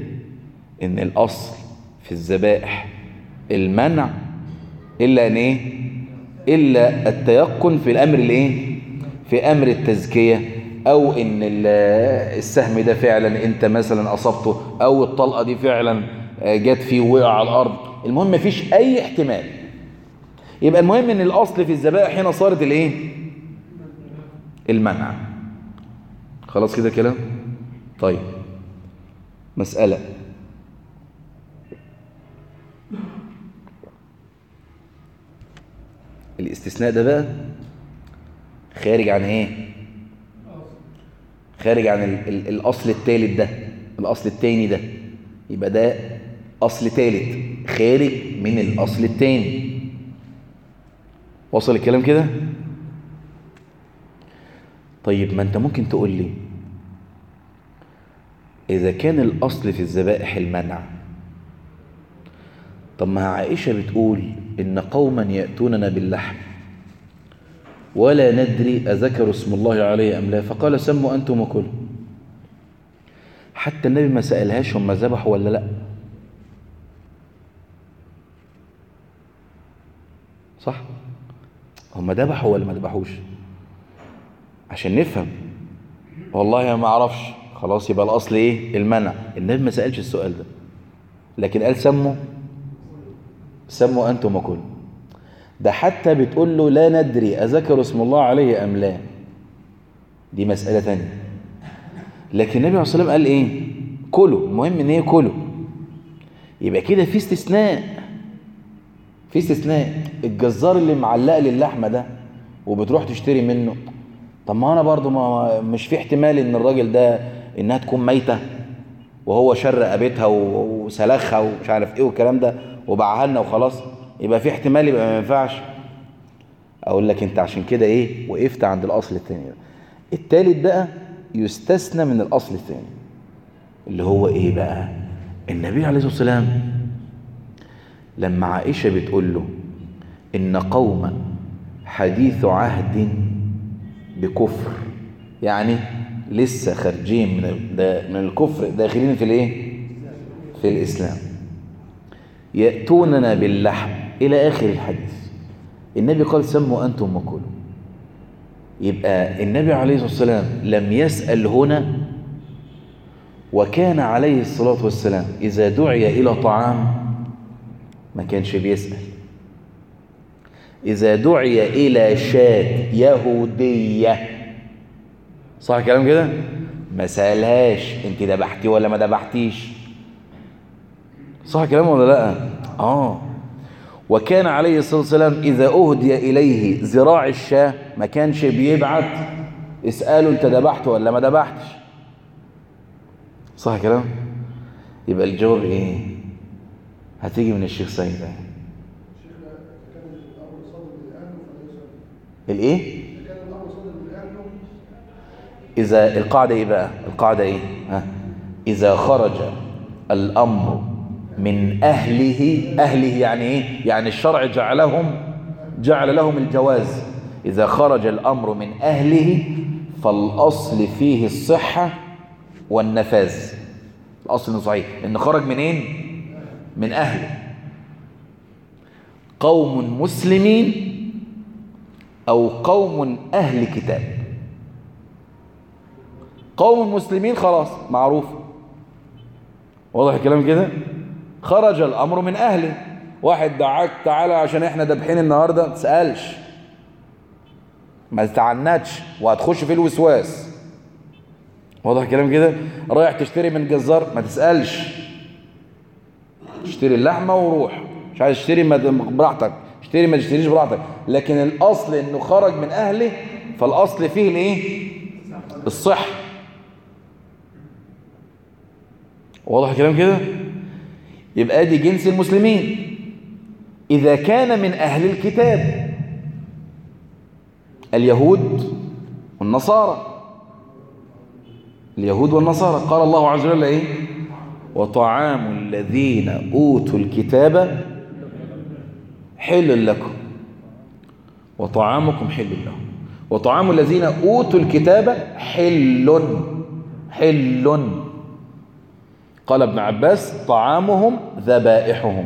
إن الأصل في الذبائح المنع. إلا أن إيه؟ إلا التيقن في الأمر الإيه؟ في أمر التزكية. أو إن السهم ده فعلا أنت مثلا أصبته أو الطلقة دي فعلا جت فيه ووقع على الأرض. المهم مفيش أي احتمال. يبقى المهم إن الأصل في الذبائح هنا صارت الإيه؟ المنع. خلاص كده كلام؟ طيب. مسألة. الاستثناء ده بقى خارج عن إيه؟ خارج عن ال ال الأصل الثالث ده الأصل الثاني ده. يبقى ده أصل ثالث خارج من الأصل الثاني وصل الكلام كده؟ طيب ما أنت ممكن تقول لي إذا كان الأصل في الذبائح المنع طب ما عائشة بتقول إن قوما يأتوننا باللحم ولا ندري أذكروا اسم الله عليه أم لا فقال سموا أنتم وكلوا. حتى النبي ما سألهاش هم ذبحوا ولا لأ. صح؟ هم ذبحوا ولا ما ذبحوش؟ عشان نفهم. والله ما أعرفش. خلاص يبقى الأصل إيه؟ المنع. النبي ما سألش السؤال ده. لكن قال سموا. سموا أنتم وكلوا ده حتى بتقول له لا ندري أذكر اسم الله عليه أم لا. دي مسألة تانية. لكن النبي عليه الصلاة والسلام قال إيه؟ كلوا. المهم إن هي كلوا. يبقى كده في استثناء. في استثناء الجزار اللي معلق لي اللحمة ده وبتروح تشتري منه. طب ما أنا برضو ما مش في احتمال إن الراجل ده إنها تكون ميتة وهو شر رقبتها وسلخها ومش عارف إيه والكلام ده وباعها لنا وخلاص. يبقى في احتمال يبقى ما ينفعش. أقول لك أنت عشان كده إيه وقفت عند الأصل الثاني الثالث بقى يستثنى من الأصل الثاني اللي هو إيه بقى؟ النبي عليه الصلاة والسلام لما عائشة بتقول له إن قوما حديث عهد بكفر يعني لسه خارجين من من الكفر داخلين في الإيه؟ في الإسلام. يأتوننا باللحم إلى آخر الحديث. النبي قال سموا أنتم وكلوا. يبقى النبي عليه الصلاة والسلام لم يسأل هنا وكان عليه الصلاة والسلام إذا دعي إلى طعام ما كانش بيسأل. إذا دعي إلى شاة يهودية. صح كلام كده؟ ما سألهاش. أنت ذبحتي ولا ما ذبحتيش؟ صح كلام ولا لأ؟ آه. وكان عليه الصلاة والسلام إذا أهدي إليه ذراع الشاة ما كانش بيبعت اسأله أنت ذبحت ولا ما ذبحتش. صح كلام؟ يبقى الجواب إيه؟ هتيجي من الشيخ سيد الامر اهله يسال الإيه؟ الامر اهله إذا القاعدة إيه بقى؟ القاعدة إيه؟ ها؟ إذا خرج الأمر من أهله أهله يعني إيه؟ يعني الشرع جعلهم جعل لهم الجواز. إذا خرج الأمر من أهله فالأصل فيه الصحة والنفاذ. الأصل إنه صحيح. إن خرج منين؟ من أهله. قوم مسلمين أو قوم أهل كتاب. قوم مسلمين خلاص معروف. واضح الكلام كده؟ خرج الأمر من أهله. واحد دعاك تعالى عشان إحنا دابحين النهارده ما تسألش. ما تتعنتش وهتخش في الوسواس. واضح الكلام كده؟ رايح تشتري من جزار ما تسألش. اشتري اللحمة وروح. مش عايز تشتري ما براحتك. اشتري ما تشتريش براحتك. لكن الأصل إنه خرج من أهله فالأصل فيه الإيه؟ الصحة. واضح الكلام كده؟ يبقى دي جنس المسلمين. إذا كان من أهل الكتاب اليهود والنصارى. اليهود والنصارى. قال الله عز وجل إيه؟ وطعام الذين أوتوا الكتاب حل لكم وطعامكم حل لهم. وطعام الذين أوتوا الكتاب حل حل. قال ابن عباس طعامهم ذبائحهم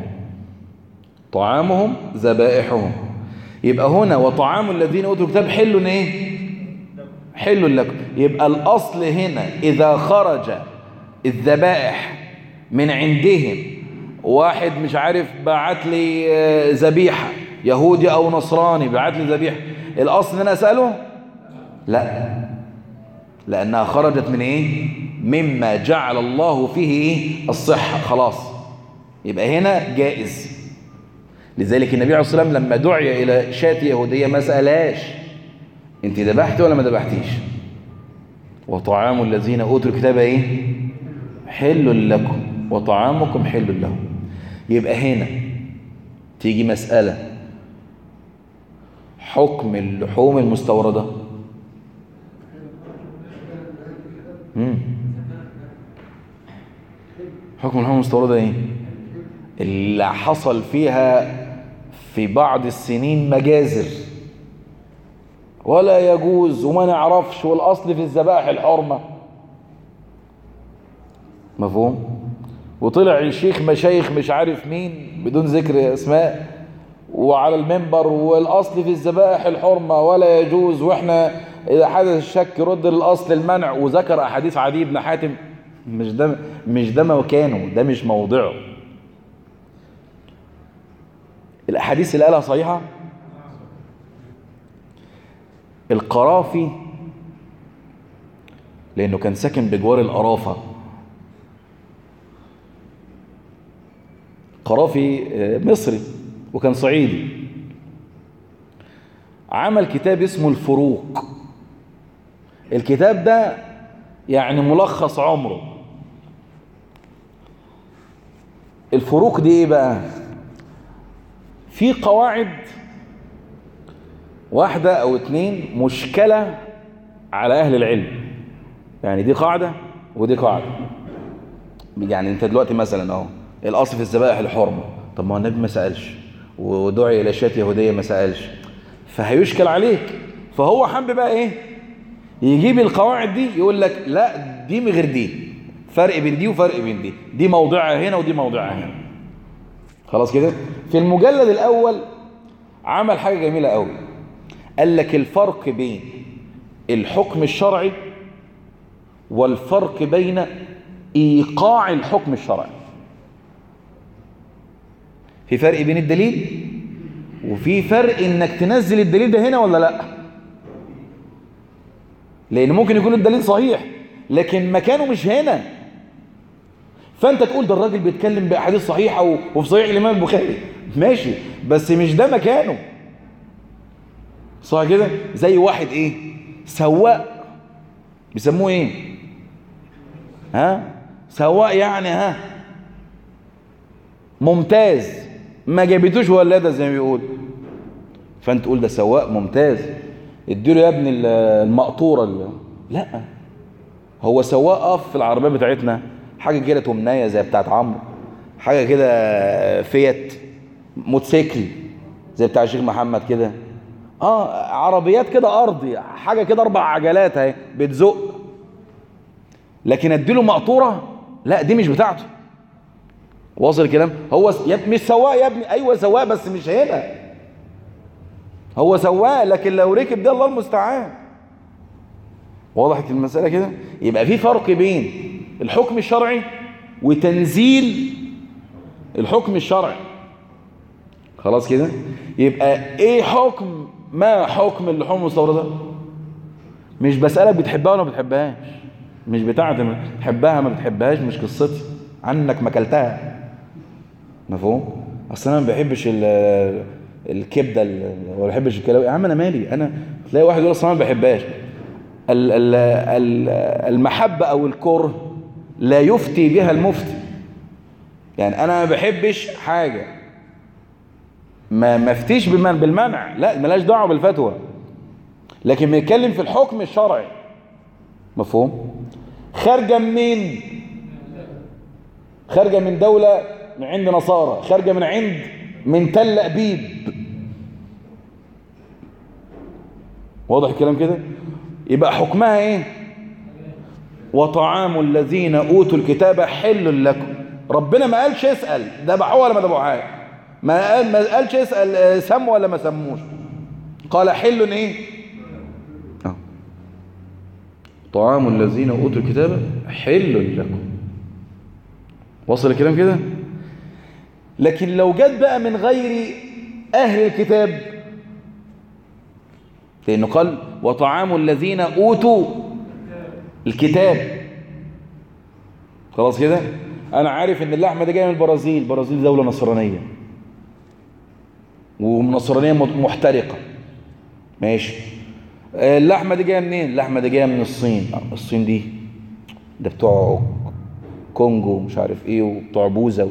طعامهم ذبائحهم. يبقى هنا وطعام الذين أوتوا الكتاب حل إيه؟ حل لكم. يبقى الأصل هنا إذا خرج الذبائح من عندهم. واحد مش عارف بعت لي آه، ذبيحة يهودي أو نصراني بعت لي ذبيحة. الأصل إن أنا أسأله؟ لا. لأنها خرجت من إيه؟ مما جعل الله فيه؟ الصحة. خلاص. يبقى هنا جائز. لذلك النبي عليه الصلاة والسلام لما دعي إلى شاة يهودية ما سألهاش أنت ذبحت ولا ما ذبحتيش؟ وطعام الذين أوتوا الكتاب إيه؟ حل لكم. وطعامكم حل لهم. يبقى هنا تيجي مسألة. حكم اللحوم المستوردة. مم. حكم اللحوم المستوردة إيه؟ اللي حصل فيها في بعض السنين مجازر. ولا يجوز وما نعرفش والأصل في الذبائح الحرمة. مفهوم؟ وطلع الشيخ مشايخ مش عارف مين بدون ذكر أسماء وعلى المنبر والأصل في الذبائح الحرمة ولا يجوز وإحنا إذا حدث الشك رد للأصل المنع وذكر أحاديث عدي بن حاتم مش ده مش ده مكانه ده مش موضعه. الأحاديث اللي قالها صحيحة؟ القرافي لأنه كان ساكن بجوار القرافة. قرافي آه، مصري وكان صعيدي. عمل كتاب اسمه الفروق. الكتاب ده يعني ملخص عمره. الفروق دي إيه بقى؟ في قواعد واحدة أو اتنين مشكلة على أهل العلم. يعني دي قاعدة ودي قاعدة. يعني أنت دلوقتي مثلا أهو الأصل في الذبائح الحرمة طب ما هو النبي ما سألش ودعي إلى شات يهودية ما سألش. فهيشكل عليك. فهو حب بقى إيه؟ يجيب القواعد دي يقول لك لا دي من غير دي. فرق بين دي وفرق بين دي. دي موضعها هنا ودي موضعها هنا. خلاص كده؟ في المجلد الأول عمل حاجة جميلة قوي. قال لك الفرق بين الحكم الشرعي والفرق بين إيقاع الحكم الشرعي. في فرق بين الدليل وفي فرق إنك تنزل الدليل ده هنا ولا لا؟ لأن ممكن يكون الدليل صحيح لكن مكانه مش هنا. فأنت تقول ده الراجل بيتكلم بأحاديث صحيحة وفي صحيح الإمام البخاري. ماشي بس مش ده مكانه. صح كده؟ زي واحد إيه؟ سواق. بيسموه إيه؟ ها؟ سواء يعني ها؟ ممتاز. ما جابتوش ولاده زي ما بيقول. فأنت تقول ده سواق ممتاز. اديله يا ابني ال- المقطورة اللي. لا. هو سواق اقف في العربية بتاعتنا. حاجة كده تمنايه زي بتاعت عمرو. حاجة كده فيات موتوسيكل زي بتاع الشيخ محمد كده. آه عربيات كده أرضي. حاجة كده أربع عجلات أهي بتزق. لكن أديله مقطورة؟ لا دي مش بتاعته. واصل الكلام؟ هو مش سواق يا ابني. أيوه سواق بس مش هنا. هو سواق لكن لو ركب ده الله المستعان. وضحت المسألة كده؟ يبقى في فرق بين الحكم الشرعي وتنزيل الحكم الشرعي. خلاص كده؟ يبقى إيه حكم؟ ما حكم اللحوم المستوردة مش بسألك بتحبها ولا ما بتحبهاش. مش بتاعتي ما بتحبها ما بتحبهاش مش قصتي. عنك ما أكلتها. مفهوم؟ أصل أنا ما بحبش ال- الكبدة ال- ولا بحبش الكلاوي يا عم أنا مالي؟ أنا تلاقي واحد يقول أصل أنا ما بحبهاش. ال- ال- ال- المحبة أو الكره لا يفتي بها المفتي. يعني أنا ما بحبش حاجة. ما ما افتيش بالمنع. لا ملاش دعوة بالفتوى. لكن بنتكلم في الحكم الشرعي. مفهوم؟ خارجة منين خارجة من دولة من عند نصارى خارجة من عند من تل أبيب. واضح الكلام كده؟ يبقى حكمها إيه؟ وطعام الذين أوتوا الكتاب حل لكم. ربنا ما قالش اسأل ذبحوه ولا ما ذبحوهاش ما قال ما قالش اسأل آه، سموا ولا ما سموش. قال حل إيه؟ آه. طعام الذين أوتوا الكتاب حل لكم. وصل الكلام كده؟ لكن لو جت بقى من غير أهل الكتاب لأنه قال وطعام الذين أوتوا الكتاب. خلاص كده؟ أنا عارف إن اللحمه دي جاية من البرازيل البرازيل دولة نصرانية. ونصرانيه محترقة. ماشي. آه، اللحمه دي جاية منين؟ اللحمه دي جاية من الصين. الصين دي ده بتوع كونجو مش عارف إيه وبتوع بوذا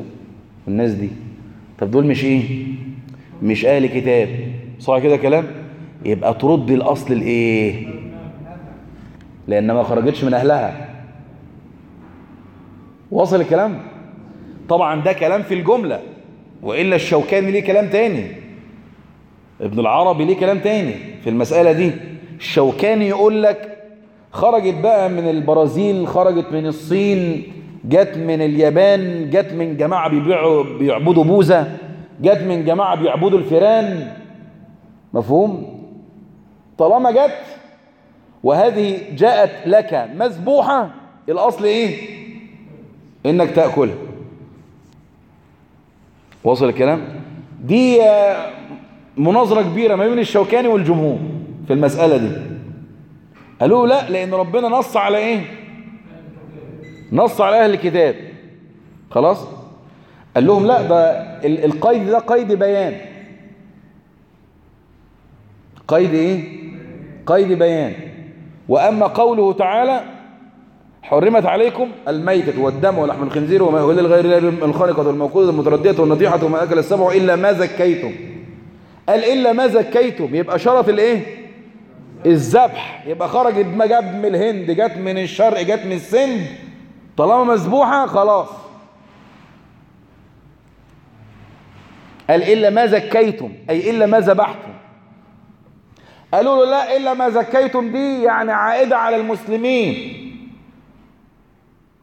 والناس دي. طب دول مش إيه؟ مش أهل كتاب. صح كده كلام؟ يبقى ترد الأصل الايه لأن ما خرجتش من أهلها. وصل الكلام؟ طبعا ده كلام في الجملة. وإلا الشوكاني ليه كلام تاني. ابن العربي ليه كلام تاني في المسألة دي. الشوكاني يقول لك خرجت بقى من البرازيل خرجت من الصين جت من اليابان جت من جماعة بيبيعوا بيعبدوا بوذا جت من جماعة بيعبدوا الفيران. مفهوم؟ طالما جت وهذه جاءت لك مذبوحة الأصل إيه؟ إنك تأكلها. وصل الكلام؟ دي مناظرة كبيرة ما بين الشوكاني والجمهور في المسألة دي. قالوا لا لأن ربنا نص على إيه؟ نص على أهل الكتاب. خلاص؟ قال لهم لا ده ال- القيد ده قيد بيان. قيد إيه؟ قيد بيان. وأما قوله تعالى حرمت عليكم الميتة والدم ولحم الخنزير وما أهل لغير الله الخانقة والموقوذة المتردية والنطيحة وما أكل السبع إلا ما زكيتم. قال إلا ما زكيتم يبقى شرف الإيه؟ الذبح. يبقى خرجت ما جت من الهند جت من الشرق جت من السند. طالما مذبوحة خلاص. قال إلا ما زكيتم أي إلا ما ذبحتم. قالوا له لا إلا ما زكيتم دي يعني عائدة على المسلمين.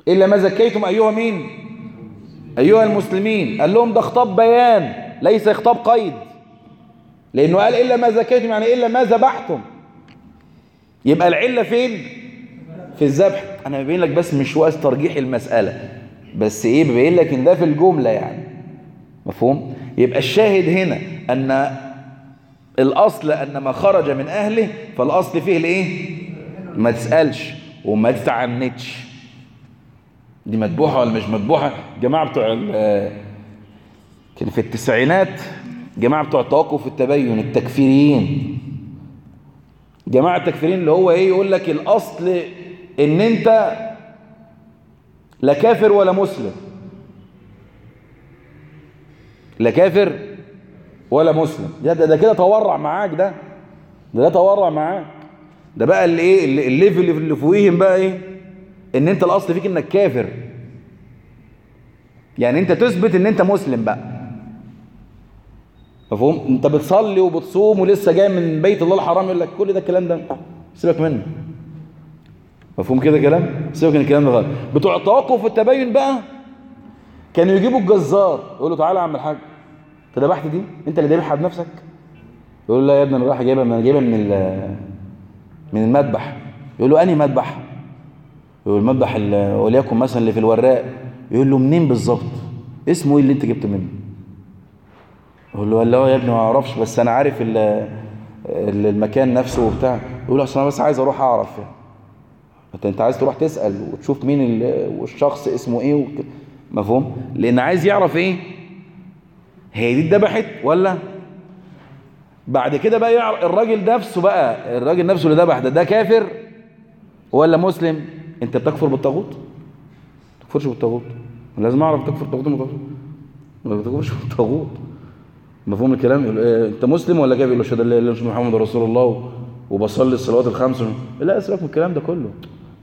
إلا ما زكيتم أيها مين؟ أيها المسلمين. قال لهم ده خطاب بيان ليس خطاب قيد. لأنه قال إلا ما زكيتم يعني إلا ما ذبحتم. يبقى العلة فين؟ في الذبح. أنا ببين لك بس مش وقت ترجيح المسألة. بس إيه ببين لك إن ده في الجملة يعني. مفهوم؟ يبقى الشاهد هنا أن الأصل أن ما خرج من أهله فالأصل فيه الإيه ما تسألش وما تتعنتش دي مذبوحة ولا مش مذبوحة؟ جماعة بتوع كان في التسعينات جماعة بتوع التوقف التبين التكفيريين. جماعة التكفيريين اللي هو إيه يقول لك الأصل إن أنت لا كافر ولا مسلم. لا كافر ولا مسلم. ده ده, ده كده تورع معاك ده. ده ده تورع معاك. ده بقى اللي إيه اللي- الليفل اللي اللي فوقيهم بقى إيه؟ إن أنت الأصل فيك إنك كافر. يعني أنت تثبت إن أنت مسلم بقى. مفهوم؟ أنت بتصلي وبتصوم ولسه جاي من بيت الله الحرام يقول لك كل ده الكلام ده. سيبك منه. مفهوم كده كلام؟ سيبك من الكلام ده خالص. بتوع التوقف والتبين بقى كانوا يجيبوا الجزار يقول له تعالى يا عم الحاج. انت ذبحت دي؟ انت اللي ذابحها بنفسك؟ يقول له لا يا ابني أنا رايح جايبها من جايبها من من المذبح. يقول له انهي مذبح؟ يقول المذبح ال- وليكن مثلا اللي في الوراق. يقول له منين بالظبط؟ اسمه إيه اللي انت جبته منه؟ يقول له لا يا ابني ما أعرفش بس أنا عارف ال- ال- المكان نفسه وبتاع. يقول له اصل أنا بس عايز أروح اعرف يعني. انت انت عايز تروح تسأل وتشوف مين ال- والشخص اسمه إيه وك... مفهوم؟ لأن عايز يعرف إيه؟ هي دي اتذبحت ولا؟ بعد كده بقى يعرف الراجل نفسه بقى الراجل نفسه اللي ذبح ده ده كافر ولا مسلم؟ انت بتكفر بالطاغوت؟ ما تكفرش بالطاغوت. لازم أعرف تكفر بالطاغوت ولا ما تكفرش. بالطاغوت. مفهوم الكلام؟ يقول إيه انت مسلم ولا كافر؟ يقول له أشهد أن لا إله إلا الله محمد رسول الله وبصلي الصلوات الخمس. لا سيبك من الكلام ده كله.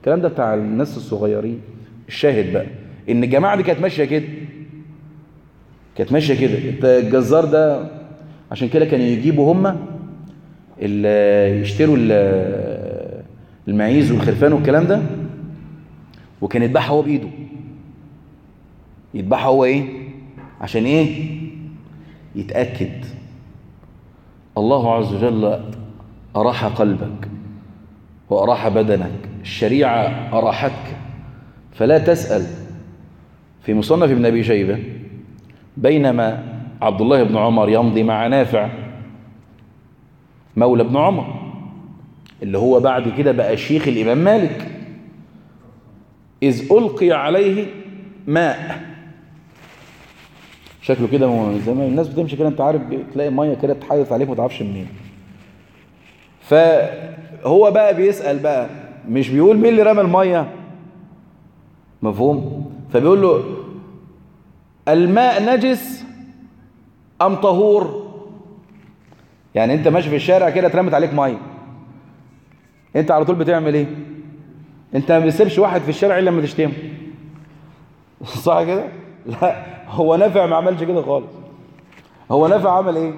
الكلام ده بتاع الناس الصغيرين. الشاهد بقى إن الجماعة دي كانت ماشية كده كانت ماشية كده. الجزار ده عشان كده كانوا يجيبوا هم ال- يشتروا ال- المعيز والخرفان والكلام ده وكان يذبحها هو بإيده. يذبحها هو إيه؟ عشان إيه؟ يتأكد. الله عز وجل اراح قلبك. وأراح بدنك. الشريعة أراحتك. فلا تسأل. في مصنف ابن أبي شيبة بينما عبد الله بن عمر يمضي مع نافع مولى ابن عمر اللي هو بعد كده بقى شيخ الإمام مالك. إذ ألقي عليه ماء. شكله كده ما الناس بتمشي كده أنت عارف تلاقي مية كده تحيط عليك ما تعرفش منين. فهو بقى بيسأل بقى مش بيقول مين اللي رمى المية؟ مفهوم؟ فبيقول له الماء نجس أم طهور؟ يعني أنت ماشي في الشارع كده اترمت عليك مية. أنت على طول بتعمل إيه؟ أنت ما بتسيبش واحد في الشارع إلا لما تشتمه. صح كده؟ لا هو نافع ما عملش كده خالص. هو نافع عمل إيه؟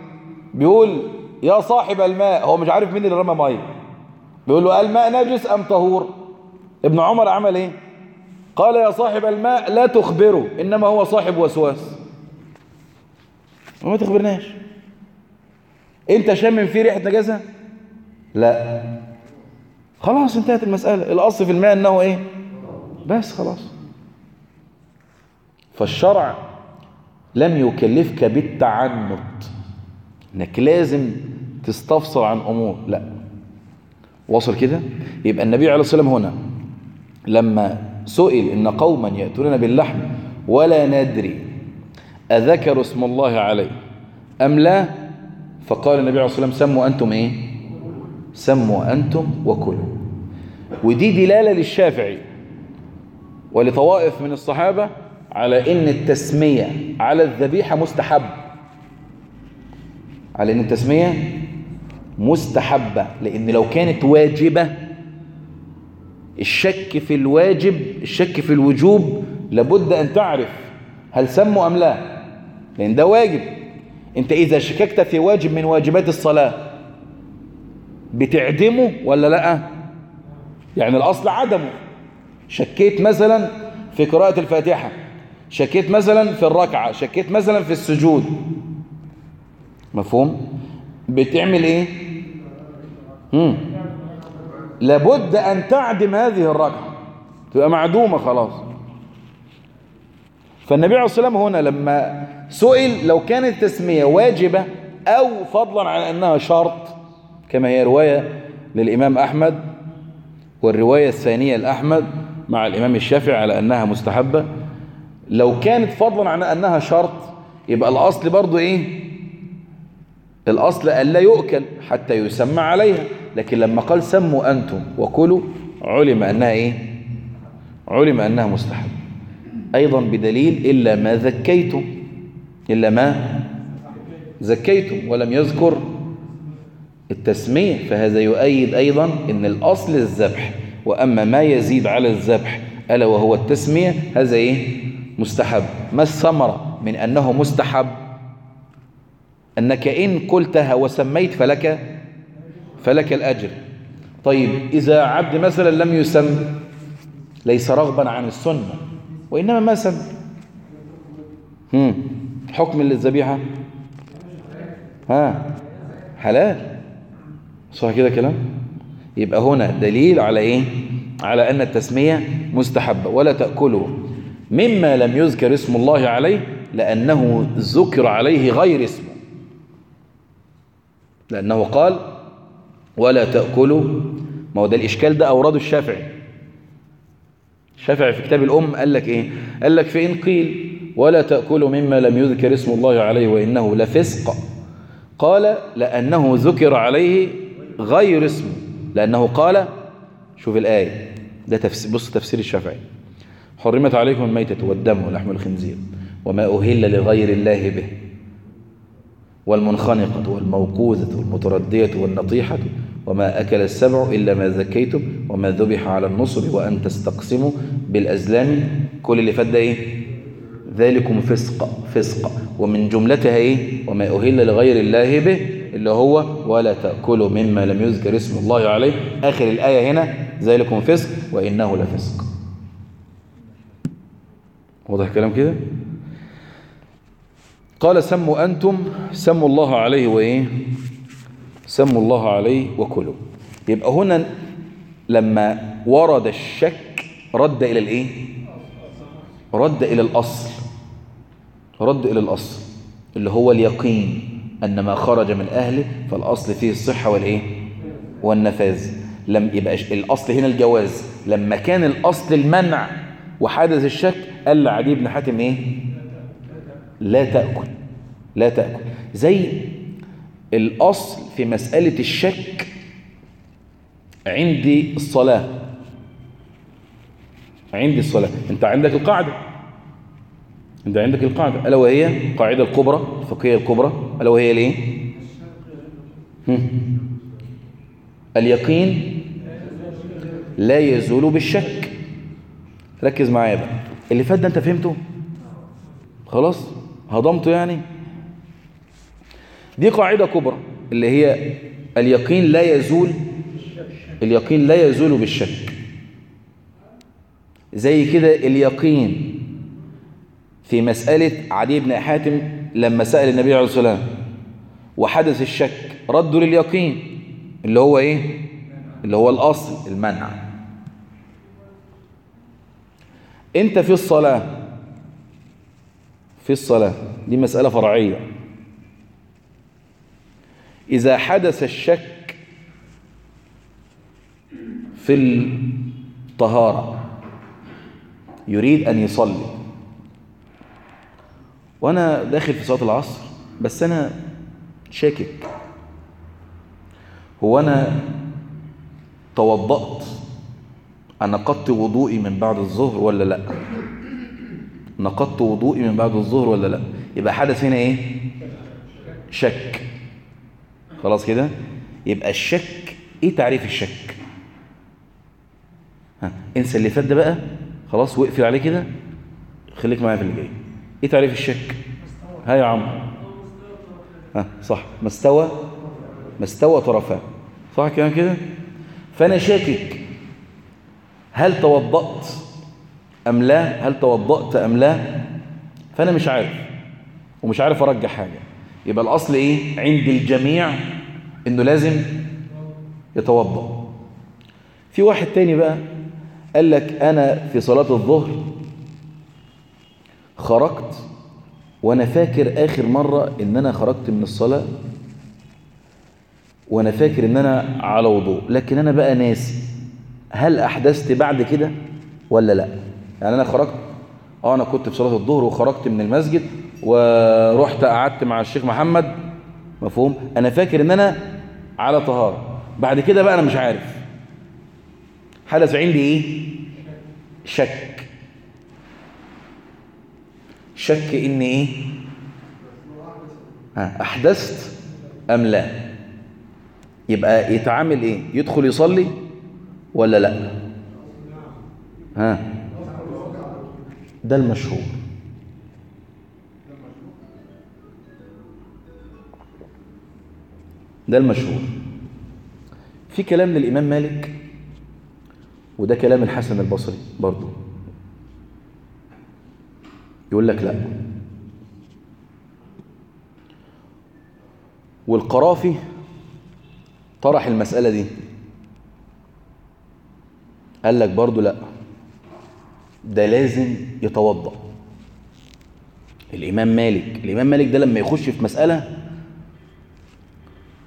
بيقول يا صاحب الماء. هو مش عارف مين اللي رمى مية. بيقول له الماء نجس أم طهور؟ ابن عمر عمل إيه؟ قال يا صاحب الماء لا تخبره إنما هو صاحب وسواس. ما تخبرناش. أنت شامم فيه ريحة نجاسة؟ لا. خلاص انتهت المسألة. الأصل في الماء إنه إيه؟ بس خلاص. فالشرع لم يكلفك بالتعنت. إنك لازم تستفسر عن أمور. لا. وصل كده؟ يبقى النبي عليه الصلاة والسلام هنا لما سئل إن قوما ياتون باللحم ولا ندري اذكروا اسم الله عليه أم لا؟ فقال النبي عليه الصلاة والسلام سموا أنتم إيه؟ سموا أنتم وكلوا. ودي دلالة للشافعي ولطوائف من الصحابة على إن التسمية على الذبيحة مستحب على إن التسمية مستحبة لأن لو كانت واجبة الشك في الواجب الشك في الوجوب لابد أن تعرف هل سموا أم لا لأن ده واجب. أنت إذا شككت في واجب من واجبات الصلاة بتعدمه ولا لأ؟ يعني الأصل عدمه. شكيت مثلا في قراءة الفاتحة شكيت مثلا في الركعة شكيت مثلا في السجود مفهوم؟ بتعمل إيه؟ مم. لابد أن تعدم هذه الركعه تبقى معدومة خلاص. فالنبي عليه الصلاة والسلام هنا لما سئل لو كانت التسمية واجبة أو فضلا عن أنها شرط كما هي رواية للإمام أحمد والرواية الثانية لأحمد مع الإمام الشافعي على أنها مستحبة لو كانت فضلا عن أنها شرط يبقى الأصل برضو إيه؟ الأصل الا يؤكل حتى يسمى عليها. لكن لما قال سموا أنتم وكلوا علم أنها إيه؟ علم أنها مستحب. أيضا بدليل إلا ما ذكيتم. إلا ما زكيتم ولم يذكر التسمية. فهذا يؤيد أيضا أن الأصل الذبح وأما ما يزيد على الذبح ألا وهو التسمية هذا إيه؟ مستحب. ما الثمرة من أنه مستحب؟ أنك إن قلتها وسميت فلك فلك الأجر. طيب إذا عبد مثلا لم يسم ليس رغبا عن السنة وإنما ما سم. حكم للذبيحة؟ ها حلال. صح كده كلام؟ يبقى هنا دليل على إيه؟ على أن التسمية مستحبة ولا تأكلوا مما لم يذكر اسم الله عليه لأنه ذكر عليه غير اسمه. لأنه قال ولا تأكلوا. ما هو ده الإشكال ده أورده الشافعي. الشافعي في كتاب الأم قال لك إيه؟ قال لك فإن قيل ولا تأكلوا مما لم يذكر اسم الله عليه وإنه لفسق. قال لأنه ذكر عليه غير اسمه لأنه قال شوف الآية ده تفسير بص تفسير الشافعي. حرمت عليكم الميتة والدم ولحم الخنزير وما أهل لغير الله به. والمنخنقة والموقوذة والمتردية والنطيحة وما أكل السبع إلا ما ذكيتم وما ذبح على النصر وأن تستقسموا بالأزلام. كل اللي فات ده إيه؟ ذلكم فسق فسق. ومن جملتها إيه؟ وما أهل لغير الله به اللي هو ولا تأكلوا مما لم يذكر اسم الله عليه. آخر الآية هنا ذلكم فسق وإنه لفسق. واضح الكلام كده؟ قال سموا أنتم سموا الله عليه وإيه؟ سموا الله عليه وكلوا. يبقى هنا لما ورد الشك رد إلى الإيه؟ رد إلى الأصل. رد إلى الأصل اللي هو اليقين أن ما خرج من أهله فالأصل فيه الصحة والإيه؟ والنفاذ. لم يبقى الأصل هنا الجواز. لما كان الأصل المنع وحدث الشك قال لعدي بن حاتم إيه؟ لا تأكل لا تأكل. زي الأصل في مسألة الشك عندي الصلاة. عندي الصلاة. أنت عندك القاعدة. أنت عندك القاعدة. ألا وهي القاعدة الكبرى الفقهية الكبرى. ألا وهي الايه اليقين لا يزول بالشك. ركز معايا بقى. اللي فات ده أنت فهمته؟ خلاص؟ هضمته يعني. دي قاعدة كبرى اللي هي اليقين لا يزول اليقين لا يزول بالشك. زي كده اليقين في مسألة عدي بن حاتم لما سأل النبي عليه الصلاة والسلام وحدث الشك ردوا لليقين اللي هو إيه؟ اللي هو الأصل المنع. أنت في الصلاة في الصلاة. دي مسألة فرعية. إذا حدث الشك في الطهارة يريد أن يصلي. وأنا داخل في صلاة العصر بس أنا شاكك. هو أنا توضأت نقضت وضوئي من بعد الظهر ولا لأ؟ نقضت وضوئي من بعد الظهر ولا لا؟ يبقى حدث هنا إيه؟ شك. خلاص كده؟ يبقى الشك إيه تعريف الشك؟ ها انسى اللي فات ده بقى. خلاص واقفل عليه كده. خليك معايا في اللي جاي. إيه تعريف الشك؟ ها يا عم. ها صح. ما استوى ما استوى طرفان. صح كلام كده؟ فأنا شاكك. هل توضأت؟ أم لا؟ هل توضأت أم لا؟ فأنا مش عارف. ومش عارف أرجح حاجة. يبقى الأصل إيه؟ عند الجميع إنه لازم يتوضأ. في واحد تاني بقى قال لك أنا في صلاة الظهر خرجت وأنا فاكر آخر مرة إن أنا خرجت من الصلاة وأنا فاكر إن أنا على وضوء. لكن أنا بقى ناسي. هل أحدثت بعد كده ولا لأ؟ يعني أنا خرجت آه أنا كنت في صلاة الظهر وخرجت من المسجد ورحت قعدت مع الشيخ محمد مفهوم؟ أنا فاكر إن أنا على طهارة. بعد كده بقى أنا مش عارف. حدث عندي إيه شك. شك إن إيه؟ ها أحدثت أم لا؟ يبقى يتعامل إيه؟ يدخل يصلي ولا لا؟ ها. ده المشهور. ده المشهور. في كلام للإمام مالك وده كلام الحسن البصري برضو. يقول لك لا. والقرافي طرح المسألة دي. قال لك برضو لا. ده لازم يتوضأ. الإمام مالك الإمام مالك ده لما يخش في مسألة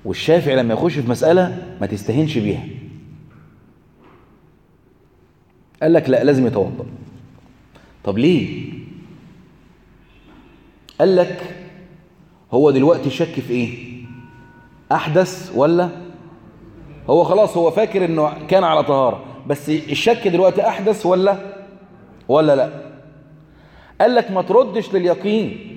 والشافعي لما يخش في مسألة ما تستهنش بيها. قال لك لا لازم يتوضأ. طب ليه؟ قال لك هو دلوقتي شك في إيه؟ أحدث ولا؟ هو خلاص هو فاكر إنه كان على طهارة بس الشك دلوقتي أحدث ولا؟ ولا لا؟ قال لك ما تردش لليقين.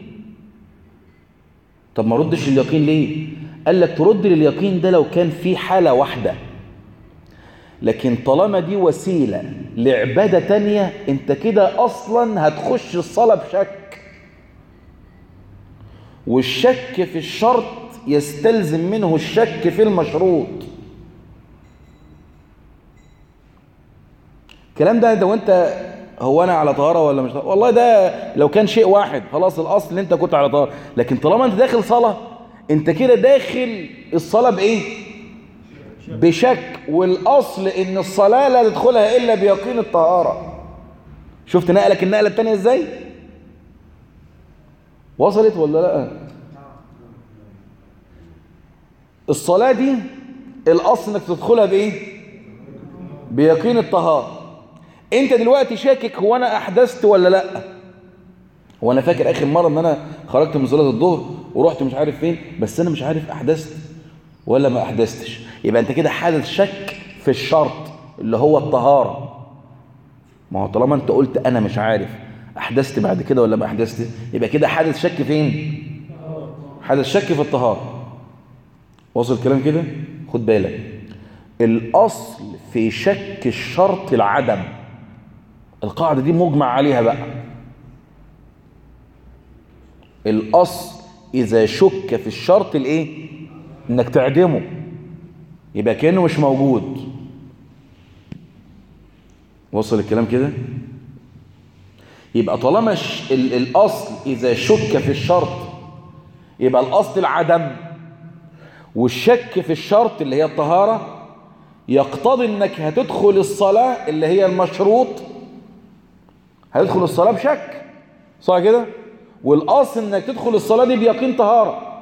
طب ما ردش لليقين ليه؟ قال لك ترد لليقين ده لو كان في حالة واحدة. لكن طالما دي وسيلة لعبادة تانية انت كده أصلا هتخش الصلاة بشك. والشك في الشرط يستلزم منه الشك في المشروط. الكلام ده ده وانت هو أنا على طهارة ولا مش طهارة؟ والله ده لو كان شيء واحد خلاص الأصل إن أنت كنت على طهارة. لكن طالما أنت داخل صلاة أنت كده داخل الصلاة بإيه؟ بشك. والأصل إن الصلاة لا تدخلها إلا بيقين الطهارة. شفت نقلك النقلة الثانية إزاي؟ وصلت ولا لأ؟ الصلاة دي الأصل إنك تدخلها بإيه؟ بيقين الطهارة. انت دلوقتي شاكك هو أنا احدثت ولا لا؟ هو أنا فاكر اخر مرة ان أنا خرجت من صلاة الظهر ورحت مش عارف فين بس أنا مش عارف احدثت ولا ما احدثتش. يبقى انت كده حادث شك في الشرط اللي هو الطهارة. ما هو طالما انت قلت أنا مش عارف احدثت بعد كده ولا ما احدثت يبقى كده حادث شك فين؟ حادث شك في الطهارة. وصل الكلام كده؟ خد بالك. الأصل في شك الشرط العدم. القاعدة دي مجمع عليها بقى. الأصل إذا شك في الشرط الإيه؟ إنك تعدمه. يبقى كأنه مش موجود. وصل الكلام كده؟ يبقى طالما ش... ال... الأصل إذا شك في الشرط يبقى الأصل العدم. والشك في الشرط اللي هي الطهارة يقتضي إنك هتدخل الصلاة اللي هي المشروط هتدخل الصلاة بشك. صح كده؟ والأصل إنك تدخل الصلاة دي بيقين طهارة.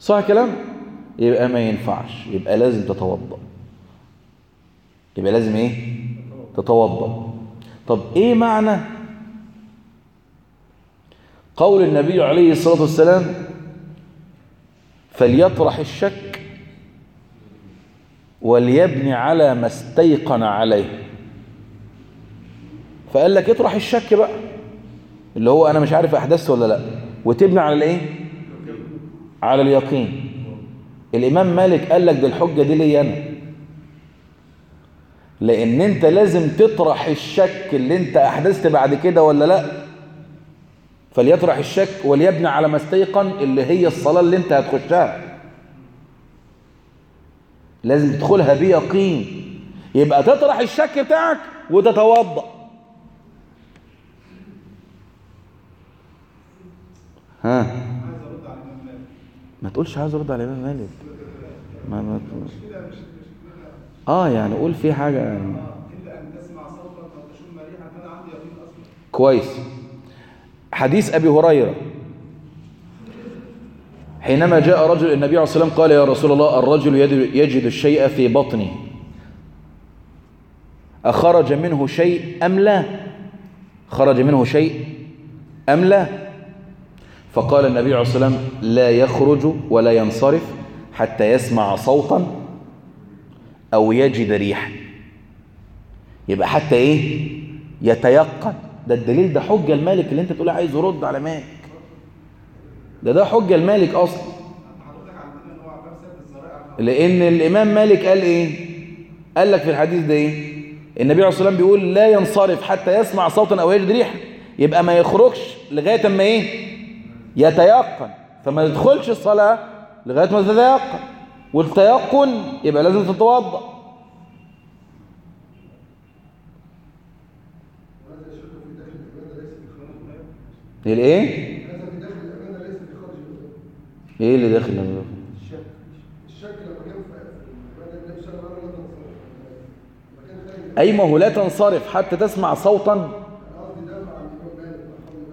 صح كلام؟ يبقى ما ينفعش. يبقى لازم تتوضأ. يبقى لازم إيه؟ تتوضأ. طب إيه معنى قول النبي عليه الصلاة والسلام فليطرح الشك وليبني على ما استيقن عليه؟ فقال لك اطرح الشك بقى. اللي هو أنا مش عارف أحدثت ولا لأ. وتبني على الإيه؟ على اليقين. الإمام مالك قال لك ده الحجة دي لي أنا. لأن أنت لازم تطرح الشك اللي أنت أحدثت بعد كده ولا لأ. فليطرح الشك وليبني على ما استيقن اللي هي الصلاة اللي أنت هتخشها. لازم تدخلها بيقين. يبقى تطرح الشك بتاعك وتتوضأ. ها. ما تقولش عايز أرد على الامام مالك. ما ما آه يعني قول في حاجة يعني. الا أن تسمع صوتا أو تشم ريحا فانا عندي يقين أصلا. كويس. حديث أبي هريرة. حينما جاء رجل النبي عليه الصلاة والسلام قال يا رسول الله الرجل يجد- يجد الشيء في بطنه. أخرج منه شيء أم لا؟ خرج منه شيء أم لا؟ فقال النبي عليه الصلاة والسلام لا يخرج ولا ينصرف حتى يسمع صوتا أو يجد ريحا. يبقى حتى إيه؟ يتيقن. ده الدليل ده حجة المالك اللي أنت تقول عايز يرد على مالك. ده ده حجة المالك الذرائع لأن الإمام مالك قال إيه؟ قال لك في الحديث ده إيه؟ النبي عليه الصلاة والسلام بيقول لا ينصرف حتى يسمع صوتا أو يجد ريحا. يبقى ما يخرجش لغاية أما إيه؟ يتيقن. فما يدخلش الصلاة لغاية ما تتيقن. والتيقن يبقى لازم العباده الإيه؟ إيه اللي داخل؟ الشك الشك لما كان أي ما هو لا تنصرف حتى تسمع صوتا.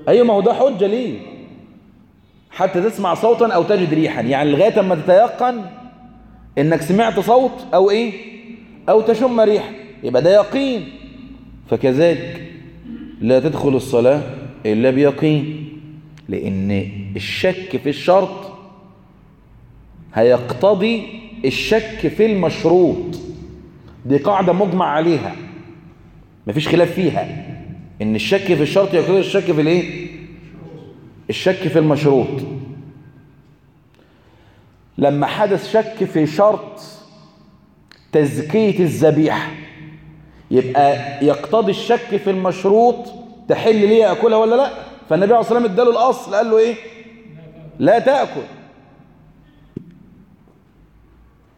أيوه ما هو ده حجة ليه؟ حتى تسمع صوتا أو تجد ريحا. يعني لغاية أما تتيقن إنك سمعت صوت أو إيه؟ أو تشم ريحا يبقى ده يقين. فكذلك لا تدخل الصلاة إلا بيقين. لأن الشك في الشرط هيقتضي الشك في المشروط. دي قاعدة مجمع عليها. مفيش خلاف فيها. إن الشك في الشرط يقتضي الشك في الإيه؟ الشك في المشروط. لما حدث شك في شرط تزكية الذبيحة يبقى يقتضي الشك في المشروط تحل ليه أكلها ولا لأ؟ فالنبي عليه الصلاة والسلام اداله الأصل قال له إيه؟ لا تأكل.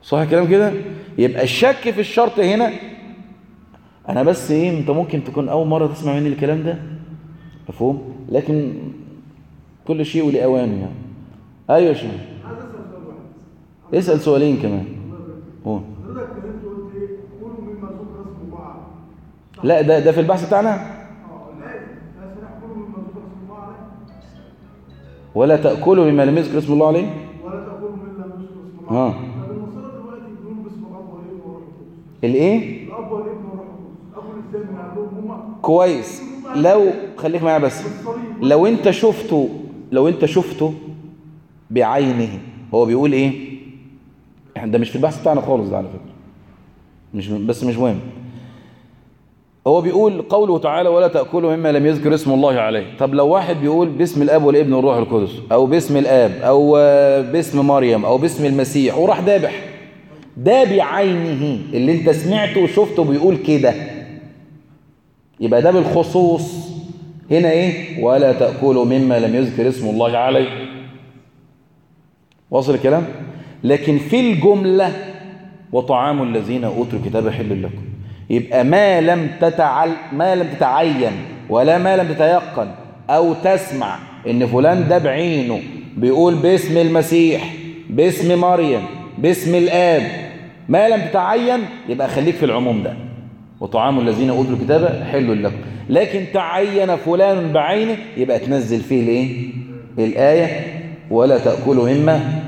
صح الكلام كده؟ يبقى الشك في الشرط هنا. أنا بس إيه أنت ممكن تكون أول مرة تسمع مني الكلام ده؟ مفهوم؟ لكن كل شيء ولأوانه يعني. أيوة يا شيخ. اسأل سؤالين كمان. عليه لا ده ده في البحث بتاعنا؟ ولا تأكلوا مما لم يذكر اسم الله عليه؟ ولا تاكلوا مما لم اسم الله. عليه الإيه؟ كويس. لو خليك معايا بس. لو أنت شفته لو انت شفته بعينه هو بيقول إيه؟ إحنا ده مش في البحث بتاعنا خالص ده على فكرة. مش بس مش مهم. هو بيقول قوله تعالى ولا تأكلوا مما لم يذكر اسم الله عليه. طب لو واحد بيقول باسم الأب والابن والروح القدس أو باسم الآب أو باسم مريم أو باسم المسيح وراح ذابح ده بعينه. اللي انت سمعته وشفته بيقول كده. يبقى ده بالخصوص هنا إيه؟ ولا تأكلوا مما لم يذكر اسم الله عليه. واصل الكلام؟ لكن في الجملة وطعام الذين أوتوا الكتاب حل لكم. يبقى ما لم تتعل ما لم تتعين ولا ما لم تتيقن أو تسمع إن فلان ده بعينه بيقول باسم المسيح باسم مريم باسم الآب ما لم تتعين يبقى خليك في العموم ده. وطعام الذين أوتوا الكتاب حل لكم. لكن تعين فلان بعينه يبقى تنزل فيه الإيه؟ الآية ولا تأكلوا مما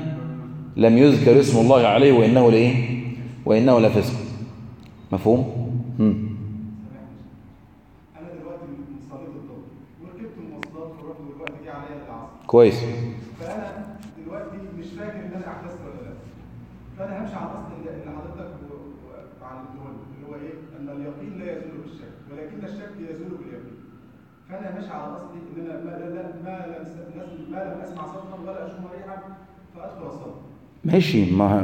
لم يذكر اسم الله عليه وإنه لإيه؟ وإنه لفسق. مفهوم؟ مم. كويس. فأنا دلوقتي مش فاكر إن أنا احدثت ولا لأ. فأنا همشي على الاصل اللي حضرتك و- و- علمته لي اللي هو إيه؟ أن اليقين لا يزول بالشك ولكن الشك يزول باليقين. فأنا ماشي على اصلي ان أنا ما لا ما لم ما لم أسمع صوتا ولا أشم ريحا فأدخل أصلي. ماشي ما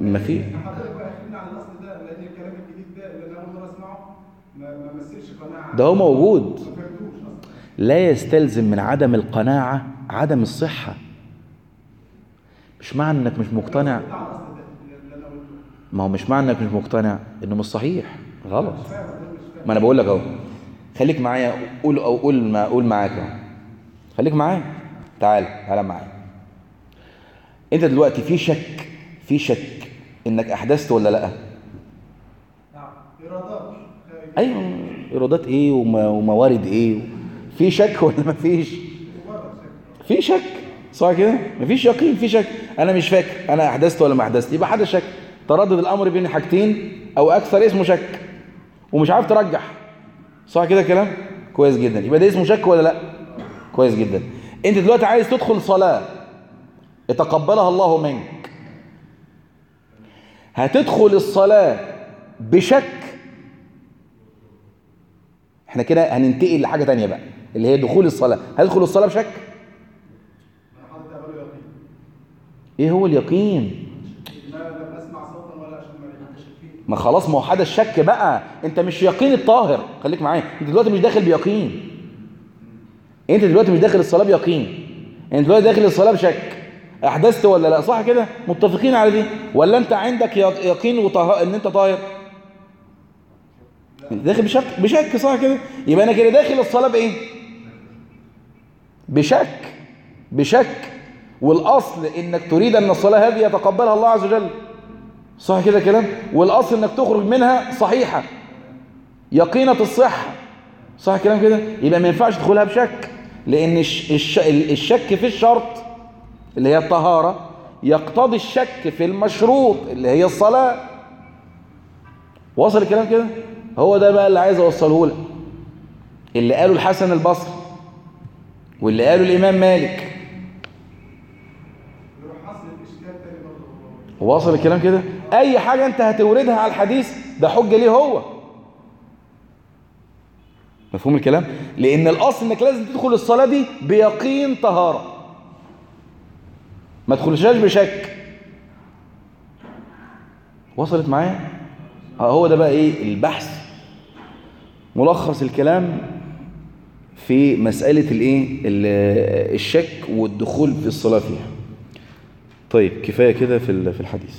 ما في حضرتك بقى اخبرني عن الاصل ده لأن الكلام الجديد ده اللي أنا أول مرة أسمعه ما ما مثلش قناعة. ده هو موجود. لا يستلزم من عدم القناعة عدم الصحة. مش معنى إنك مش مقتنع ده على الاصل ده اللي أنا قلته ما هو مش معنى إنك مش مقتنع إنه مش صحيح. غلط. ما أنا بقول لك أهو. خليك معايا قول أو قول ما قول معاك أهو. خليك معايا. تعال تعال معايا. أنت دلوقتي في شك في شك إنك أحدثت ولا لأ؟ نعم. خارجية أيوه. إيرادات إيه؟ وما- وموارد إيه؟ في شك ولا ما فيش؟ في شك. صح كده؟ مفيش يقين في شك. أنا مش فاكر. أنا أحدثت ولا ما أحدثت؟ يبقى حدث شك. تردد الأمر بين حاجتين أو أكثر اسمه شك ومش عارف ترجح. صح كده كلام كويس جدا. يبقى ده اسمه شك ولا لأ؟ كويس جدا. أنت دلوقتي عايز تدخل صلاة يتقبلها الله منك. هتدخل الصلاة بشك. إحنا كده هننتقل لحاجة تانية بقى اللي هي دخول الصلاة. هتدخل الصلاة بشك؟ إيه هو اليقين ما لم اسمع صوتا ولا اشم ريحا ما خلاص ما هو حدا الشك بقى. انت مش يقين الطاهر. خليك معايا. انت دلوقتي مش داخل بيقين. انت دلوقتي مش داخل الصلاة بيقين. انت دلوقتي داخل الصلاة بشك. احدثت ولا لا؟ صح كده؟ متفقين على دي؟ ولا انت عندك يق- يقين وطه... ان انت طاهر؟ داخل بشك بشك صح كده؟ يبقى أنا كده داخل الصلاة بإيه؟ بشك. بشك. والأصل إنك تريد أن الصلاة هذه يتقبلها الله عز وجل. صح كده كلام والأصل إنك تخرج منها صحيحة. يقينة الصحة. صح كلام كده؟ يبقى ما ينفعش تدخلها بشك. لأن الش... الش... الشك في الشرط اللي هي الطهارة يقتضي الشك في المشروط اللي هي الصلاة. وصل الكلام كده؟ هو ده بقى اللي عايز أوصله لك. اللي قاله الحسن البصري واللي قاله الإمام مالك. واصل الكلام كده؟ أي حاجة أنت هتوردها على الحديث ده حجة ليه هو؟ مفهوم الكلام؟ لأن الأصل إنك لازم تدخل الصلاة دي بيقين طهارة. ما تدخلشاش بشك. وصلت معايا؟ آه هو ده بقى إيه؟ البحث. ملخص الكلام في مسألة الإيه؟ ال- الشك والدخول في الصلاة فيها. طيب كفاية كده في الحديث.